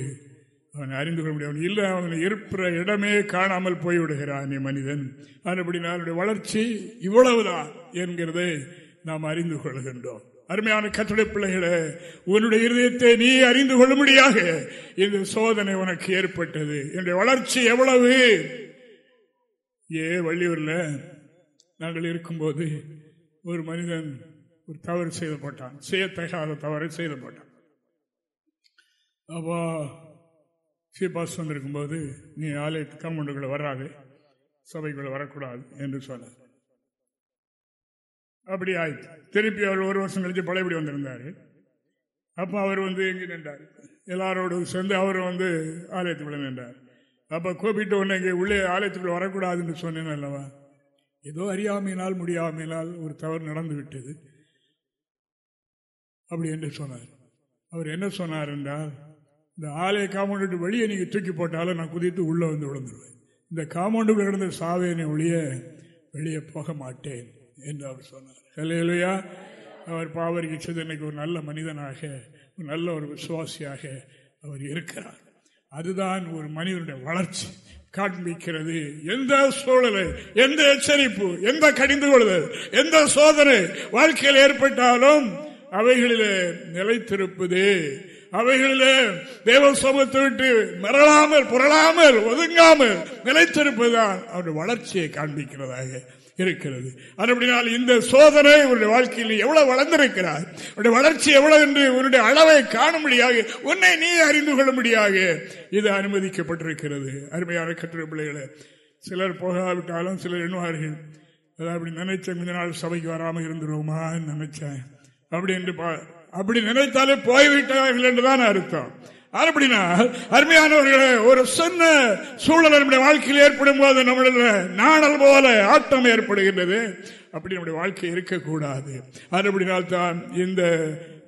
அவன் அறிந்து கொள்ள முடியும் இல்லை அவன் இருப்பிற இடமே காணாமல் போய்விடுகிறான் நீ மனிதன். அதுபடி அவனுடைய வளர்ச்சி இவ்வளவுதான் என்கிறதை நாம் அறிந்து கொள்கின்றோம். அருமையான கட்டுரை பிள்ளைகளே உன்னுடைய இருதயத்தை நீ அறிந்து கொள்ளும்படியாக இந்த சோதனை உனக்கு ஏற்பட்டது. என்னுடைய வளர்ச்சி எவ்வளவு? ஏ வள்ளியூர்ல நாங்கள் இருக்கும்போது ஒரு மனிதன் ஒரு தவறு செய்து போட்டான். செய்யத்தகாத தவறை செய்து போட்டான். அப்போ சீபாஸ் வந்திருக்கும்போது நீ ஆலயத்து கம்பவுண்டுக்குள்ள வராது சபைக்குள்ள வரக்கூடாது என்று சொன்னார். அப்படி ஆயிடுச்சு திருப்பி அவர் ஒரு வருஷம் கழிச்சு பழையபடி வந்திருந்தார். அப்போ அவர் வந்து எங்கே நின்றார்? எல்லாரோடு சேர்ந்து அவர் வந்து ஆலயத்துக்குள்ளே நின்றார். அப்போ கூப்பிட்டு உடனே இங்கே உள்ளே ஆலயத்துக்குள்ளே வரக்கூடாதுன்னு சொன்னேன் அல்லவா ஏதோ அறியாமையினால் முடியாமையினால் ஒரு தவறு நடந்து விட்டது அப்படி என்று சொன்னார். அவர் என்ன சொன்னார் என்றால் இந்த ஆலய காம்பவுண்டு வெளியே நீங்கள் தூக்கி போட்டாலும் நான் குதித்து உள்ளே வந்து விழுந்துருவேன். இந்த காம்பவுண்டுக்குள்ள கிடந்த சாவேனை ஒழிய வெளியே போக மாட்டேன். என்று அவர் சொன்னார். இல்லையா அவர் பாவரிக்கு சிதனைக்கு ஒரு நல்ல மனிதனாக ஒரு நல்ல ஒரு விசுவாசியாக அவர் இருக்கிறார். அதுதான் ஒரு மனிதனுடைய வளர்ச்சி. காண்பிக்கிறது எந்த சூழலை எந்த எச்சரிப்பு எந்த கடிந்து கொள்ளுதல் எந்த சோதனை வாழ்க்கையில் ஏற்பட்டாலும் அவைகளிலே நிலைத்திருப்பது. அவைகளிலே தேவ சமூகத்தை விட்டு மறலாமல் புரளாமல் ஒதுங்காமல் நிலைத்திருப்பதுதான் அவருடைய வளர்ச்சியை காண்பிக்கிறதாக இருக்கிறது. அப்படினால் இந்த சோதனை இவருடைய வாழ்க்கையில் எவ்வளவு வளர்ந்திருக்கிறார் அவருடைய வளர்ச்சி எவ்வளவு என்று உன்னுடைய அளவை காணும்படியாக உன்னை நீ அறிந்து கொள்ளும்படியாக இது அனுமதிக்கப்பட்டிருக்கிறது. அருமையான கட்டுரை பிள்ளைகளை சிலர் போகாவிட்டாலும் சிலர் எண்ணுவார்கள் அப்படி நினைச்சேன் கொஞ்ச நாள் சபைக்கு வராமல் இருந்துருவோமா? நினைச்சேன். அப்படி என்று அப்படி நினைத்தாலே போய்விட்டார்கள் என்றுதான் அர்த்தம். அப்படின்னா அருமையானவர்களே ஒரு சொன்ன சூழல் நம்முடைய வாழ்க்கையில் ஏற்படும் போது நம்மள நாணல் போல ஆட்டம் ஏற்படுகின்றது. அப்படி நம்முடைய வாழ்க்கை இருக்கக்கூடாது. அப்படினால் தான் இந்த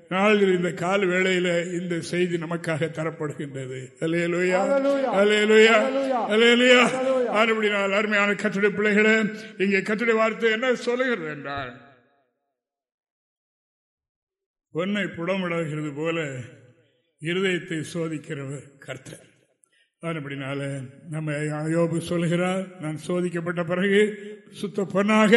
நாளில் இந்த கால வேளையில இந்த செய்தி நமக்காக தரப்படுகின்றது. அப்படினால் அருமையான கட்டுரை பிள்ளைகளே இங்கே கட்டுரை வார்த்தை என்ன சொல்லுகிறது என்றால் பொன்னை புடமிடுகிறது போல இருதயத்தை சோதிக்கிறவர் கர்த்தர். அப்படினால நம்ம யோபு சொல்கிறார் நான் சோதிக்கப்பட்ட பிறகு சுத்த பொன்னாக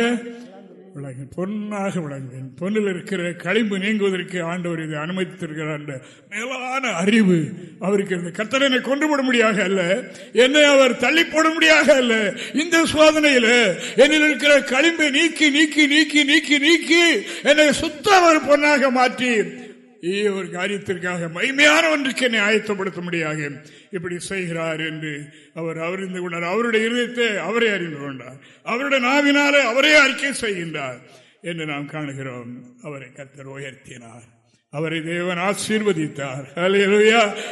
விளங்கு பொன்னாக விளங்குவேன். பொண்ணில் இருக்கிற களிம்பு நீங்குவதற்கு ஆண்டவர் இதை அனுமதித்திருக்கிறார் மேலான அறிவு அவருக்கு இந்த கத்தனை கொண்டு போட முடியாக அல்ல என்னை அவர் தள்ளி போட முடியாக அல்ல. இந்த சோதனையில என்னில் இருக்கிற களிம்பை நீக்கி நீக்கி நீக்கி நீக்கி நீக்கி என்னை சுத்த ஒரு பொன்னாக மாற்றி ஒரு காரியத்திற்காக மைமையான ஒன்றுக்கு என்னை ஆயத்தப்படுத்த முடியாது இப்படி செய்கிறார் என்று அவர் அறிந்து கொண்டார். அவருடைய இருதயத்தை அவரே அறிந்து கொண்டார். அவருடைய நாவினாலே அவரே அறிக்கை செய்கின்றார் என்று நாம் காணுகிறோம். அவரை கத்தர் உயர்த்தினார். அவரை தேவன் ஆசீர்வதித்தார்.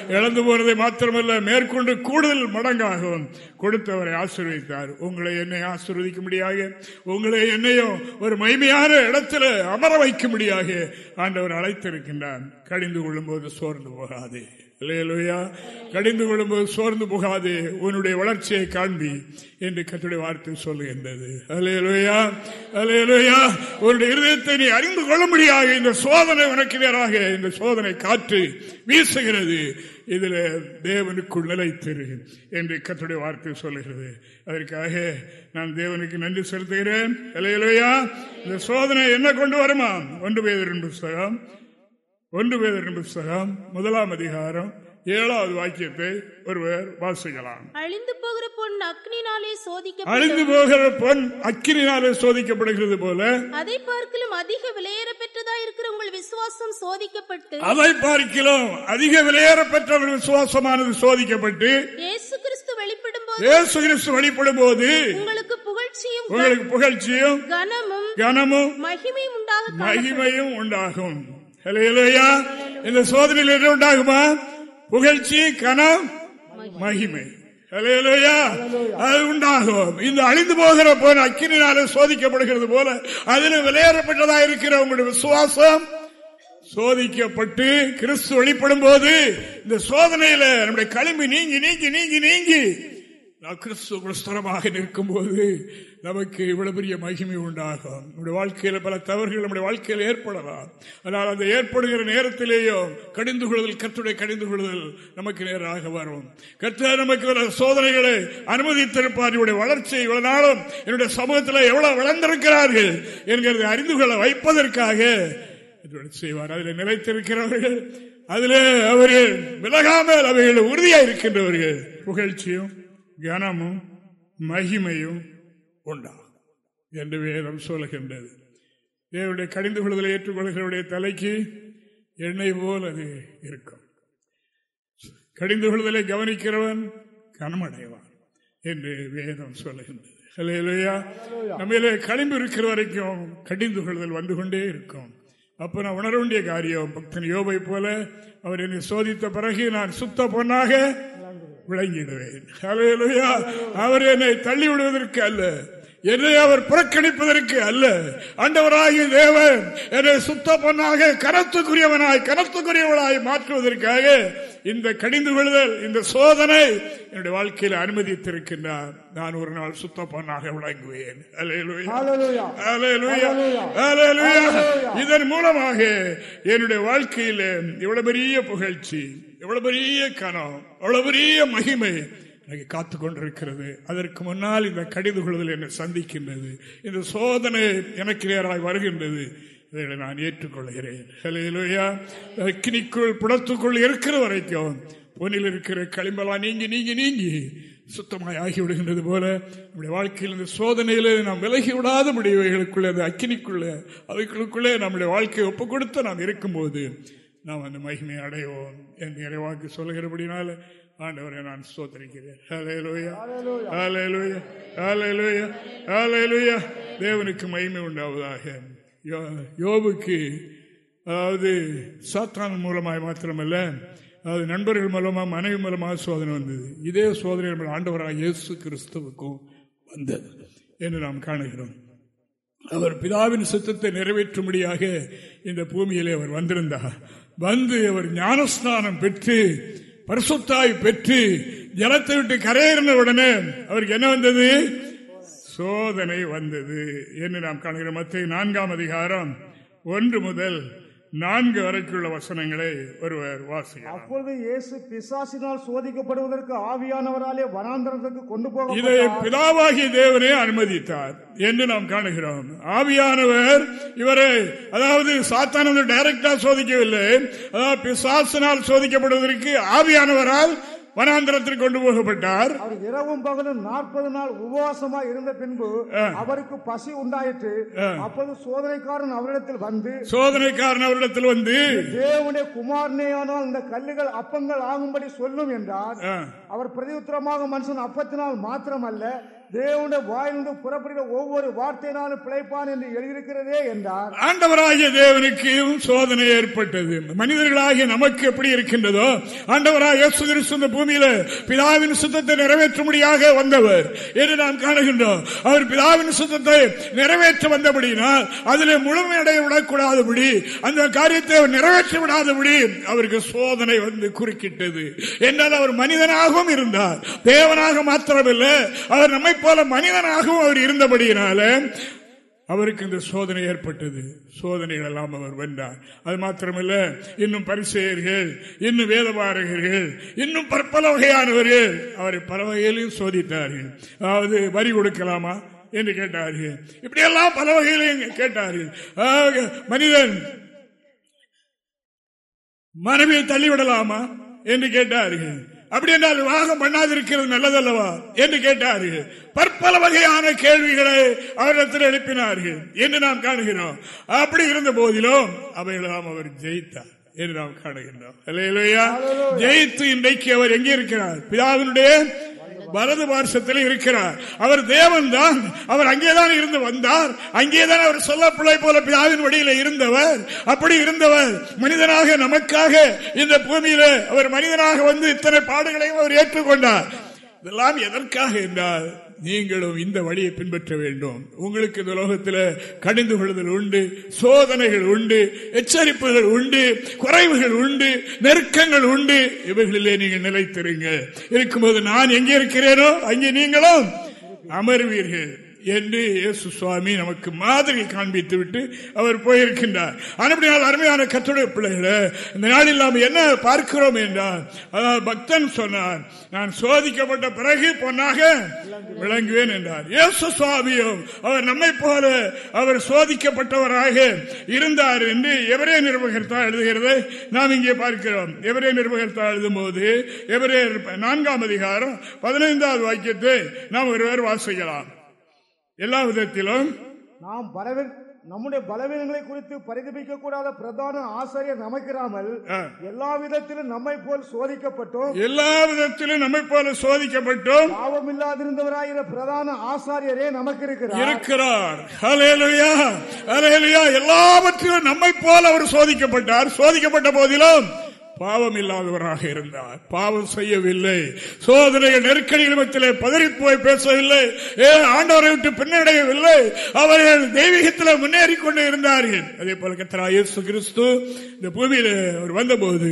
இழந்து போனதை மாத்திரமல்ல மேற்கொண்டு கூடுதல் மடங்காகவும் கொடுத்தவரை ஆசீர்வதித்தார். உங்களை என்னை ஆசீர்வதிக்க முடியாக உங்களை என்னையும் ஒரு மைமையான இடத்துல அமர வைக்க முடியாக ஆண்டவர் அழைத்திருக்கின்றான் கடிந்து கொள்ளும் போது சோர்ந்து போகாதே. இல்லையா கடிந்து கொள்ளும்போது சோர்ந்து போகாது. உன்னுடைய வளர்ச்சியை காண்பி என்று கத்துடைய வார்த்தை சொல்லுகின்றது. அலையலுயா அலையலுயா உன்னுடைய இருதயத்தை நீ அறிந்து கொள்ள முடியாது இந்த சோதனை உனக்கு நேராக இந்த சோதனை காற்று வீசுகிறது. இதுல தேவனுக்குள் நிலைத்திரு என்று கத்துடைய வார்த்தை சொல்லுகிறது. அதற்காக நான் தேவனுக்கு நன்றி செலுத்துகிறேன். அலையலுயா இந்த சோதனை என்ன கொண்டு வருமா ஒன்று பேர் புஸ்தகம். ஒன்று வேதரின் புஸ்தகம் முதலாம் அதிகாரம் ஏழாவது வாக்கியத்தை ஒருவர் வாசிக்கலாம் அழிந்து போகிற பொன் அக்னினாலே சோதிக்க அழிந்து போகிற பொன் அக்கிரினாலே சோதிக்கப்படுகிறது போல அதை பார்க்கலும் அதிக விலையேற பெற்றதா இருக்கிற உங்கள் விசுவாசம் சோதிக்கப்பட்டு அதை பார்க்கலாம் அதிக விலையேற பெற்ற விசுவாசமானது சோதிக்கப்பட்டு இயேசு கிறிஸ்து வெளிப்படும் போது இயேசு கிறிஸ்து வெளிப்படும் போது உங்களுக்கு புகழ்ச்சியும் உங்களுக்கு புகழ்ச்சியும் கனமும் கனமும் மகிமையும் உண்டாக மகிமையும் உண்டாகும். இந்த சோதனையில் என்ன உண்டாகுமா? புகழ்ச்சி கனம் மகிமை. அது உண்டாகும். இந்த அழிந்து போகிற போல அக்கினால சோதிக்கப்படுகிறது போல அதில் விளையாடப்பட்டதா இருக்கிற உங்களுடைய விசுவாசம்? சோதிக்கப்பட்டு கிறிஸ்து வெளிப்படும் போது இந்த சோதனையில நம்முடைய களிம்பு நீங்கி நீங்கி நீங்கி நீங்கி நான் நிற்கும் போது நமக்கு இவ்வளவு பெரிய மகிமை உண்டாகும். நம்முடைய வாழ்க்கையில பல தவறுகள் நம்முடைய வாழ்க்கையில் ஏற்படலாம். ஆனால் அந்த ஏற்படுகிற நேரத்திலேயும் கடிந்து கொள்ளுதல் கற்றுடைய கடிந்து கொள்ளுதல் நமக்கு நேராக வரும். கற்ற நமக்கு வர சோதனைகளை அனுமதித்திருப்பார். என்னுடைய வளர்ச்சி இவ்வளவு நாளும் என்னுடைய சமூகத்தில் எவ்வளவு வளர்ந்திருக்கிறார்கள் என்கிறதை அறிந்து கொள்ள வைப்பதற்காக செய்வார். அதில் நிலைத்திருக்கிறவர்கள் அதில் அவர்கள் விலகாமல் அவைகள் உறுதியாக இருக்கின்றவர்கள் புகழ்ச்சியும் கனமும் மகிமையும் உண்டாகும் என்று வேதம் சொல்கின்றது தேவனுடைய கடிந்து கொள்ளுதலை ஏற்றுக்கொள்கிறவருடைய தலைக்கு எண்ணெய் போல் அது இருக்கும். கடிந்து கொள்ளுதலை கவனிக்கிறவன் கனமடைவான் என்று வேதம் சொல்லுகின்றது. நம்மளே களிம்பு இருக்கிற வரைக்கும் கடிந்து கொள்ளுதல் வந்து கொண்டே இருக்கும். அப்ப நான் உணர வேண்டிய காரியம் பக்தன் யோபை போல அவர் என்னை சோதித்த பிறகு நான் சுத்த பொண்ணாக விளங்கிடுவேன். அவர் என்னை தள்ளி விடுவதற்கு அல்ல. என்னை அவர் புறக்கணிப்பதற்கு அல்ல. அண்டவராகிய தேவன் என்னை சுத்த பொன்னாக கனத்துக்குரியவனாய் கனத்துக்குரியவனாய் மாற்றுவதற்காக இந்த கடிந்து கொள்ளுதல் இந்த சோதனை என்னுடைய வாழ்க்கையில் அனுமதித்திருக்கின்றார். நான் ஒரு நாள் சுத்த பொன்னாக விளங்குவேன் இதன் மூலமாக என்னுடைய வாழ்க்கையில் இவ்வளவு பெரிய புகழ்ச்சி எவ்வளவு பெரிய கனம் எவ்வளவு பெரிய மகிமை எனக்கு காத்து கொண்டிருக்கிறது. அதற்கு முன்னால் இந்த கடிது கொள்ளுதல் என்னை சந்திக்கின்றது. இந்த சோதனை எனக்கு நேராய் வருகின்றது. இதை நான் ஏற்றுக்கொள்கிறேன். அக்கினிக்குள் புடத்துக்குள் இருக்கிற வரைக்கும் பொன்னில் இருக்கிற களிம்பெல்லாம் நீங்கி நீங்கி நீங்கி சுத்தமாய் ஆகிவிடுகின்றது போல நம்முடைய வாழ்க்கையில் இந்த சோதனையில நாம் விலகி விடாத முடிவுகளுக்குள்ளே அந்த அக்கினிக்குள்ளே அவைகளுக்குள்ளே நம்முடைய வாழ்க்கையை ஒப்புக் கொடுத்து நாம் இருக்கும்போது நாம் அந்த மகிமை அடைவோம் என்று இறைவாக்கு சொல்லுகிறபடினால ஆண்டவரை நான் சோதரிக்கிறேன் தேவனுக்கு மகிமை உண்டாவதாக. யோபுக்கு அதாவது சாத்தான் மூலமாய் மாத்திரமல்ல அதாவது நண்பர்கள் மூலமாக மனைவி மூலமாக சோதனை வந்தது. இதே சோதனை நம்ம ஆண்டவராக இயேசு கிறிஸ்துவுக்கும் வந்தது என்று நாம் காணுகிறோம். அவர் பிதாவின் சுத்தத்தை நிறைவேற்றும்படியாக இந்த பூமியிலே அவர் வந்திருந்தார். வந்து அவர் ஞானஸ்நானம் பெற்று பரிசுத்தாய் பெற்று ஜலத்தை விட்டு கரையேறின உடனே அவருக்கு என்ன வந்தது? சோதனை வந்தது என்று நாம் காணுகிற மத்திய நான்காம் அதிகாரம் ஒன்று முதல் நான்கு வரைக்குள்ள வசனங்களை ஒருவர் வாசிக்கிறார் அப்பொழுது இயேசு பிசாசினால் சோதிக்கப்படுவதற்கு ஆவியானவராலே வனாந்தரத்துக்கு கொண்டு போக இதை பிதாவாகிய தேவனே அனுமதித்தார் என்று நாம் காணுகிறோம். ஆவியானவர் இவரை அதாவது சாத்தானது டைரக்டா சோதிக்கவில்லை. அதாவது பிசாசினால் சோதிக்கப்படுவதற்கு ஆவியானவரால் வனாந்திரத்தில் கொண்டு போகப்பட்டார். அவர் இரவும் பகலும் நாற்பது நாள் உபவாசமா இருந்த பின்பு அவருக்கு பசி உண்டாயிற்று. அப்போது சோதனைக்காரன் அவரிடத்தில் வந்து சோதனைக்காரன் அவரிடத்தில் வந்து தேவனுடைய குமாரனேயானால் இந்த கல்லுகள் அப்பங்கள் ஆகும்படி சொல்லும் என்றார். அவர் பிரதியுத்தரமாக மனுஷன் அப்பத்தினால் மாத்திரமல்ல தேவனுடைய வாயிலிருந்து புறப்படுகிற ஒவ்வொரு வார்த்தையினாலும் பிழைப்பான் என்று எழுதியிருக்கிறதே என்றார். ஆண்டவராகிய தேவனுக்கு சோதனை ஏற்பட்டது. மனிதர்களாகிய நமக்கு எப்படி இருக்கின்றதோ ஆண்டவராக இந்த பூமியில பிதாவின் சுத்தத்தை நிறைவேற்றும்படியாக வந்தவர் என்று நாம் காணுகின்றோம். அவர் பிதாவின் சுத்தத்தை நிறைவேற்ற வந்தபடினால் அதில் முழுமையடைய விடக்கூடாதபடி அந்த காரியத்தை அவர் நிறைவேற்ற விடாதபடி அவருக்கு சோதனை வந்து குறுக்கிட்டது. என்றால் அவர் மனிதனாகவும் இருந்தார். தேவனாக மாத்திரமில்லை அவர் நம்மை போல மனிதனாகவும் அவர் இருந்தபடியினால அவருக்கு இந்த சோதனை ஏற்பட்டது. சோதனைகள் எல்லாம் அவர் வென்றார். அது மாத்திரமல்ல இன்னும் பரிசெயர்கள் இன்னும் வேதபாரகர்கள் இன்னும் பற்பல வகையானவர்கள் அவரை பல வகையிலையும் சோதித்தார்கள். அதாவது வரி கொடுக்கலாமா என்று கேட்டார்கள். இப்படியெல்லாம் பல வகையிலையும் கேட்டார்கள். மனிதன் மனைவியை தள்ளிவிடலாமா என்று கேட்டார்கள். அப்படி என்றால் விவாகம் பண்ணாதிருக்கிறது நல்லதல்லவா? என்று கேட்டார்கள். பற்பல வகையான கேள்விகளை அவரிடத்தில் எழுப்பினார்கள். என்று நாம் காணுகிறோம். அப்படி இருந்த போதிலும் அவைகளெல்லாம் அவர் ஜெயித்தார் என்று நாம் காணுகின்றோம். ஜெயித்து இன்றைக்கு அவர் எங்கே இருக்கிறார்? பிதாவினுடைய வலது பார்சத்தில் இருக்கிறார். அவர் தேவன் தான். அவர் அங்கேதான் இருந்து வந்தார். அங்கேதான் அவர் சொல்ல பிள்ளை போல பிதாவின் வழியில இருந்தவர். அப்படி இருந்தவர் மனிதனாக நமக்காக இந்த பூமியில அவர் மனிதனாக வந்து இத்தனை பாடுகளையும் அவர் ஏற்றுக்கொண்டார். இதெல்லாம் எதற்காக என்றால் நீங்களும் இந்த வழியை பின்பற்ற வேண்டும். உங்களுக்கு இந்த உலகத்தில் கடிந்து கொள்ளுதல் உண்டு சோதனைகள் உண்டு எச்சரிப்புகள் உண்டு குறைவுகள் உண்டு நெருக்கங்கள் உண்டு. இவைகளிலே நீங்கள் நிலைத்திருங்க இருக்கும்போது நான் எங்கே இருக்கிறேனோ அங்கே நீங்களும் அமர்வீர்கள். என்று இயேசு சுவாமி நமக்கு மாதிரி காண்பித்து விட்டு அவர் போயிருக்கின்றார். அனுப்பினால் அருமையான கத்துடைய பிள்ளைகளை இந்த நாளில் நாம் என்ன பார்க்கிறோம் என்றால் அதாவது பக்தன் சொன்னார் நான் சோதிக்கப்பட்ட பிறகு பொன்னாக விளங்குவேன் என்றார். இயேசு சுவாமியும் அவர் நம்மை போல அவர் சோதிக்கப்பட்டவராக இருந்தார் என்று எவரே நிர்வகர்த்தா எழுதுகிறது. நாம் இங்கே பார்க்கிறோம். எவரே நிர்வகர்த்தா எழுதும் போது எவரே நான்காம் அதிகாரம் பதினைந்தாவது வாக்கியத்தை நாம் ஒருவர் வாசிக்கலாம். எல்லா விதத்திலும் நாம் நம்முடைய பலவீனங்களை குறித்து பரிதபிக்க கூடாத பிரதான ஆசிரியர் நமக்கிறாமல் எல்லா விதத்திலும் நம்மை போல் சோதிக்கப்பட்டோம். எல்லா விதத்திலும் நம்மை போல சோதிக்கப்பட்டோம். பாவம் இல்லாதிருந்தவராகிற பிரதான ஆசாரியரே நமக்கு இருக்கிறார் இருக்கிறார். ஹalleluya ஹalleluya. எல்லாவற்றிலும் நம்மை போல அவர் சோதிக்கப்பட்டார். சோதிக்கப்பட்ட போதிலும் பாவம் இல்லாதவராக இருந்தார். பாவம் செய்யவில்லை. சோதனைகள் நெருக்கடி மத்தியிலே பதறி போய் பேசவில்லை ஆண்டவரை விட்டு பின்னடையவில்லை. அவர்கள் தெய்வீகத்தில் முன்னேறி கொண்டு இருந்தார்கள். அதே போல கத்தரா கிறிஸ்து இந்த பூமியில அவர் வந்தபோது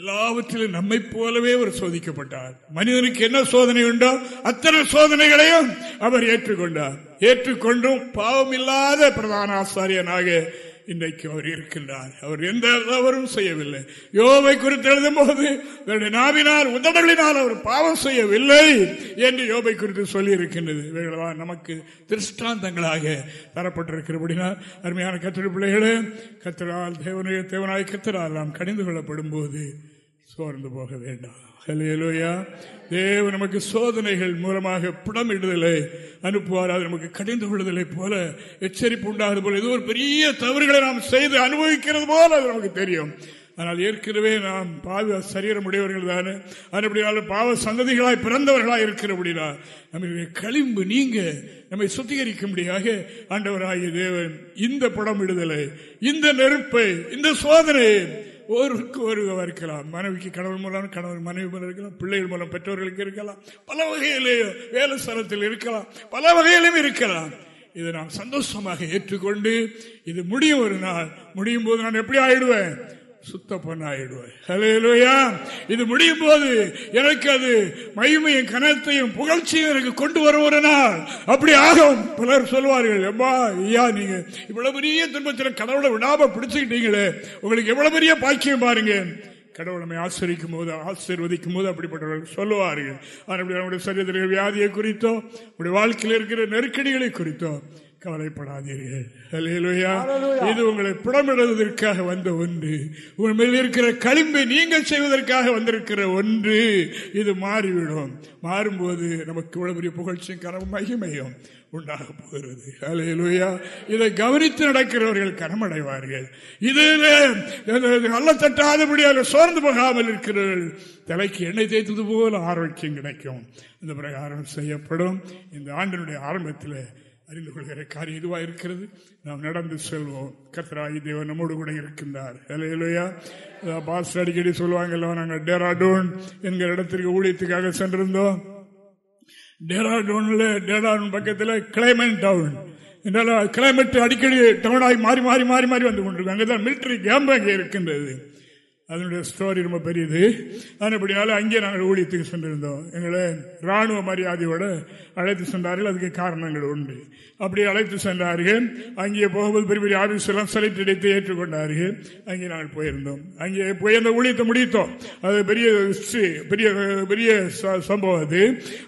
எல்லாவற்றிலும் நம்மை போலவே அவர் சோதிக்கப்பட்டார். மனிதனுக்கு என்ன சோதனை உண்டோ அத்தனை சோதனைகளையும் அவர் ஏற்றுக்கொண்டார். ஏற்றுக்கொண்டும் பாவம் இல்லாத பிரதான ஆசாரியனாக இன்றைக்கு அவர் இருக்கின்றார். அவர் எந்த தவறும் செய்யவில்லை. யோவை குறித்து எழுதும் போது நாவினால் உதடலினால் அவர் பாவம் செய்யவில்லை என்று யோபை குறித்து சொல்லி இருக்கின்றது நமக்கு திருஷ்டாந்தங்களாக தரப்பட்டிருக்கிறபடினால் அருமையான கத்திர பிள்ளைகளே கத்திரால் தேவனைய தேவனாய் கத்திரால் நாம் கணிந்து கொள்ளப்படும் போது சோர்ந்து போக வேண்டாம். தேவ நமக்கு சோதனைகள் மூலமாக புடமிடுதலை அனுப்புவார். அது நமக்கு கடிந்து கொள்ளுதலை போல எச்சரிப்பு உண்டாகிறது போல இது ஒரு பெரிய தவறுகளை நாம் செய்து அனுபவிக்கிறது போல அது நமக்கு தெரியும். ஆனால் ஏற்கனவே நாம் பாவ சரீரம் உடையவர்கள் தானே. அப்படினாலும் பாவ சந்ததிகளாய் இருக்கிற இருக்கிறபடினா நம்முடைய களிம்பு நீங்க நம்மை சுத்திகரிக்கும்படியாக ஆண்டவராகிய தேவன் இந்த புடமிடுதலை இந்த நெருப்பை இந்த சோதனையை ஒருக்கு ஒரு இருக்கலாம். மனைவிக்கு கணவன் மூலம் கணவன் மனைவி மூலம் இருக்கலாம் பிள்ளைகள் மூலம் பெற்றோர்களுக்கு இருக்கலாம் பல வகையிலேயும் வேலை ஸ்தலத்தில் இருக்கலாம் பல வகையிலும் இருக்கலாம். இதை நான் சந்தோஷமாக ஏற்றுக்கொண்டு இது முடியும் ஒரு நாள். முடியும் போது நான் எப்படி ஆயிடுவேன்? சுத்த பொண்ணாயிடுவேன் இது முடியும் போது எனக்கு அது மகிமையும் கனத்தையும் புகழ்ச்சியும் எனக்கு கொண்டு வர ஒரு நாள். அப்படி ஆகும். பலர் சொல்வார்கள் எம்மா ஐயா நீங்க இவ்வளவு பெரிய துன்பத்தில் கடவுளை விடாம பிடிச்சுக்கிட்டீங்களே. உங்களுக்கு எவ்வளவு பெரிய பாக்கியம் பாருங்க. கடவுளமை ஆசிரிக்கும் போது ஆசீர்வதிக்கும் போது அப்படிப்பட்டவர்கள் சொல்லுவார்கள். நம்முடைய சரீரத்தில் வியாதியை குறித்தோ நம்முடைய வாழ்க்கையில் இருக்கிற நெருக்கடிகளை குறித்தோ கவலைப்படாதீர்கள். இது உங்களை புடமிடுவதற்காக வந்த ஒன்று. மேல் இருக்கிற களிம்பை நீங்கள் செய்வதற்காக வந்திருக்கிற ஒன்று. இது மாறிவிடும். மாறும்போது நமக்கு இவ்வளவு பெரிய புகழ்ச்சியும் கனவு மகிமையும் உண்டாக போகிறது. அலையலுயா இதை கவனித்து நடக்கிறவர்கள் கனமடைவார்கள். இது நல்ல தட்டாதபடியாக சோர்ந்து போகாமல் இருக்கிறவர்கள் தலைக்கு எண்ணெய் தேய்த்தது போல ஆரோக்கியம் கிடைக்கும். இந்த பிரகாரம் செய்யப்படும். இந்த ஆண்டினுடைய ஆரம்பத்தில் அறிந்து கொள்கிற காரியம் இதுவாக இருக்கிறது. நாம் நடந்து செல்வோம். கத்ராயி தேவன் நம்மோடு கூட இருக்கின்றார். இல்லையா பாஸ் அடிக்கடி சொல்லுவாங்கல்ல நாங்கள் டேராடூன் என்கிற இடத்திற்கு ஊழியத்துக்காக சென்றிருந்தோம். டேராடூனில் டேராடூன் பக்கத்தில் கிளைமேட் டவுன் கிளைமேட் அடிக்கடி டவுனாகி மாறி மாறி மாறி மாறி வந்து கொண்டிருக்காங்க அங்கதான் மிலிட்டரி கேம்ப் அங்கே இருக்கின்றது. அதனுடைய ஸ்டோரி ரொம்ப பெரியது. அப்படினால அங்கே நாங்கள் ஊழியத்துக்கு சென்றிருந்தோம். எங்களை இராணுவ மரியாதையோடு அழைத்து சென்றார்கள். அதுக்கு காரணங்கள் உண்டு. அப்படி அழைத்து சென்றார்கள். அங்கே போகும்போது பெரிய பெரிய ஆபீஸ் எல்லாம் செலக்ட் அடித்து ஏற்றுக்கொண்டார்கள். அங்கே நாங்கள் போயிருந்தோம். அங்கே போய் அந்த ஊழியத்தை முடித்தோம். அது பெரிய பெரிய பெரிய சம்பவம் அது.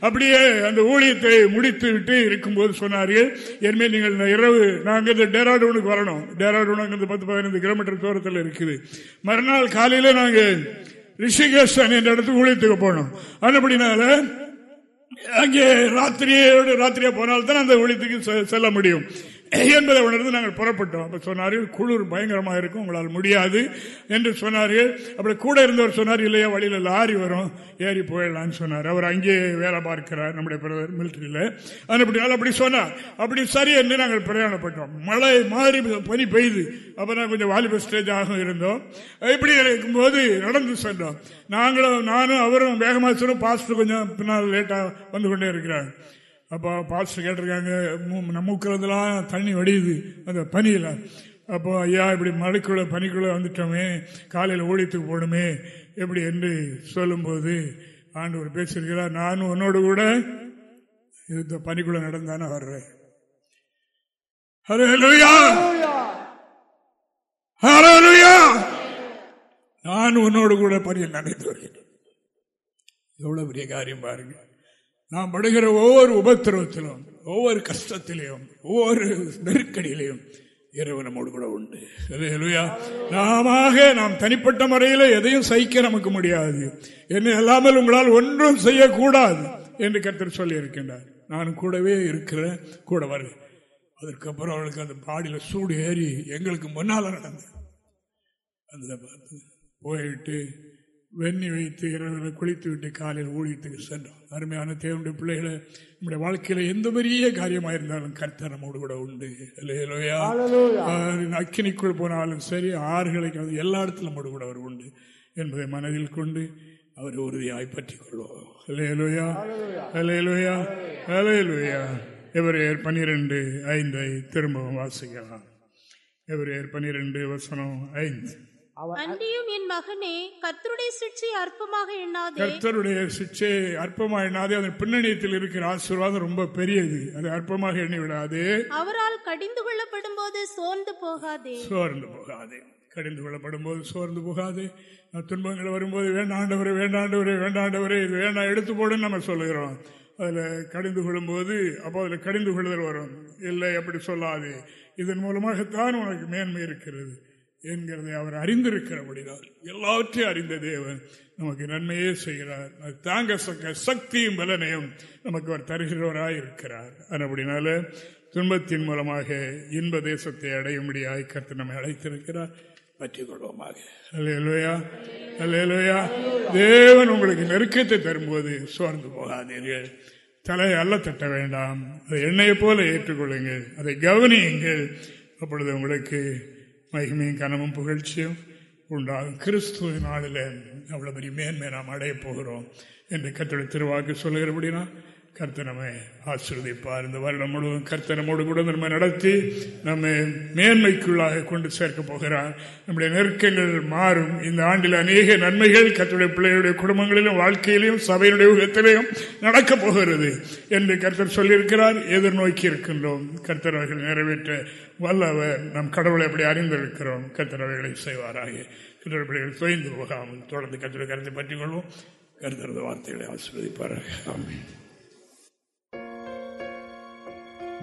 அப்படியே அந்த ஊழியத்தை முடித்து விட்டு இருக்கும்போது சொன்னார்கள் இனிமேல் நீங்கள் இரவு நாங்கள் இந்த டேராடூனுக்கு வரணும். டேராடூன் அங்கிருந்து பத்து பதினைந்து கிலோமீட்டர் தூரத்தில் இருக்குது. மறுநாள் காலை காலையில நாங்க ரிஷிகேஷன் என்ற இடத்துக்கு ஊழியத்துக்கு போனோம். அப்படினால அங்கே ராத்திரியோடு ராத்திரியா போனால்தான் அந்த ஒழித்துக்கு செல்ல முடியும். என்பதை உணர்ந்து நாங்கள் புறப்பட்டோம். அப்ப சொன்னார்கள் குளிர் பயங்கரமாக இருக்கும் உங்களால் முடியாது என்று சொன்னார்கள் அப்படி கூட இருந்தவர் சொன்னார் இல்லையா வழியில் லாரி வரும் ஏறி போயிடலாம்னு சொன்னார். அவர் அங்கேயே வேலை பார்க்கிறார் நம்முடைய பிரதர் மிலிட்டரியில் அப்படி அப்படி சொன்னார். அப்படி சரி என்று நாங்கள் பிரயாணப்பட்டோம். மழை மாறி பனி பெய்யுது அப்புறம் கொஞ்சம் வாலிப ஸ்டேஜாக இருந்தோம். இப்படி இருக்கும்போது நடந்து சென்றோம். நாங்களும் நானும் அவரும் வேகமாக சொன்னோம் பாஸ்ட் கொஞ்சம் பின்னால் லேட்டாக வந்து கொண்டே இருக்கிறாங்க அப்போ பாஸ்டர் கேட்டிருக்காங்க மூக்கிறதுலாம் தண்ணி வடியுது. அந்த பனியில். அப்போ ஐயா இப்படி மழைக்குள்ள பனிக்குள்ள வந்துட்டோமே. காலையில் ஓடித்துக்கு போகணுமே. எப்படி என்று சொல்லும்போது ஆண்டவர் பேசியிருக்கிறார் நானும் உன்னோடு கூட இந்த பனிக்குள்ள நடந்தானே வர்றேன். நான் உன்னோடு கூட பணியில் நினைத்து வருகிறேன். எவ்வளவு பெரிய காரியம் பாருங்க. நாம் படுகிற ஒவ்வொரு உபத்திரவத்திலும் ஒவ்வொரு கஷ்டத்திலையும் ஒவ்வொரு நெருக்கடியிலையும் இரவு நம்மோடு கூட உண்டு. நாம நாம் தனிப்பட்ட முறையில் எதையும் சகிக்க நமக்கு முடியாது. என்ன இல்லாமல் உங்களால் ஒன்றும் செய்யக்கூடாது என்று கருத்தர் சொல்லி இருக்கின்றார் நான் கூடவே இருக்கிறேன் கூட வருகிறேன் அதுக்கப்புறம் அவளுக்கு அந்த பாடியில் சூடு ஏறி எங்களுக்கு முன்னால நடந்தது. அந்த பார்த்து போயிட்டு வெண்ணி வைத்து இரவில் குளித்து விட்டு காலையில் ஊழியத்துக்கு சென்றோம். அருமையான தேவனுடைய பிள்ளைகளை நம்முடைய வாழ்க்கையில எந்த பெரிய காரியமாக இருந்தாலும் கர்த்தர் நம்மோடு கூட உண்டு. அக்கினிக்குள் போனாலும் சரி ஆறுகளை எல்லா இடத்துல நம்மோடு கூட அவர் உண்டு. என்பதை மனதில் கொண்டு அவர் உறுதியாய் பற்றிக் கொள்வோம் அலையலுயா அலையலுயா அலையலுயா எவரையர் பனிரெண்டு ஐந்தை திரும்பவும் வாசிக்கலாம். எவரையர் பனிரெண்டு வசனம் ஐந்து. அன்றியும் என் மகனே கர்த்தருடைய சிக்ஷை அற்பமாக எண்ணாதே. கர்த்தருடைய சிக்ஷை அற்பமாக எண்ணாதே. அதன் பின்னணியத்தில் இருக்கிற ஆசீர்வாதம் ரொம்ப பெரியது. அது அற்பமாக எண்ணி விடாது அவரால் கடிந்து கொள்ளப்படும் போது சோர்ந்து போகாதே. சோர்ந்து போகாதே. கடிந்து கொள்ளப்படும் போது சோர்ந்து போகாது. துன்பங்கள் வரும்போது வேண்டாண்டவரே வேண்டாண்டவரே வேண்டாண்டவரே இது வேண்டாம் எடுத்து போடுன்னு நம்ம சொல்லுகிறோம். அதில் கடிந்து கொள்ளும் போது அப்போ அதில் கடிந்து கொள்ளுதல் வரும். இல்லை அப்படி சொல்லாது. இதன் மூலமாகத்தான் உனக்கு மேன்மை இருக்கிறது. என்கிறதை அவர் அறிந்திருக்கிறபடினால் எல்லாவற்றையும் அறிந்த தேவன் நமக்கு நன்மையே செய்கிறார். தாங்க சக்க சக்தியும் பலனையும் நமக்கு அவர் தருகிறவராய் இருக்கிறார் அப்படினால துன்பத்தின் மூலமாக இன்ப தேசத்தை அடையும்படியாய் கருத்து நம்மை அழைத்திருக்கிறார். பற்றிக் கொள்வோமாக. தேவன் உங்களுக்கு நெருக்கத்தை தரும்போது சோர்ந்து போகாதீர்கள். தலையை அல்ல தட்ட வேண்டாம். அதை எண்ணெயை போல ஏற்றுக்கொள்ளுங்கள். அதை கவனியுங்கள். அப்பொழுது உங்களுக்கு மகிமையும் கனமும் புகழ்ச்சியும் உண்டாகும். கிறிஸ்துவ நாளில் அவ்வளோ பெரிய மேன்மை நாம் அடைய போகிறோம் என்று கத்தோட திருவாக்கு சொல்லுகிறபடினா கர்த்தனமை ஆசிர்வதிப்பார். இந்த வருடம் முழுவதும் கர்த்தனமோடு கூட நம்ம நடத்தி நம்ம மேன்மைக்குள்ளாக கொண்டு சேர்க்க போகிறார். நம்முடைய நெருக்கங்கள் மாறும். இந்த ஆண்டில் அநேக நன்மைகள் கர்த்தருடைய பிள்ளைகளுடைய குடும்பங்களிலும் வாழ்க்கையிலும் சபையினுடைய உலகத்திலையும் நடக்கப் போகிறது என்று கர்த்தர் சொல்லியிருக்கிறார். எதிர்நோக்கி இருக்கின்றோம். கர்த்தர் அவர்கள் நிறைவேற்ற வல்லவர். நம் கடவுளை எப்படி அறிந்திருக்கிறோம். கர்த்தர் அவர்களை செய்வாராக. கர்த்தர் பிள்ளைகள் தொய்ந்து போகாமல் தொடர்ந்து கர்த்தரை கருத்தை பற்றிக் கொள்வோம். கருத்தரது வார்த்தைகளை ஆசிர்வதிப்பார்கள் ஆமாம்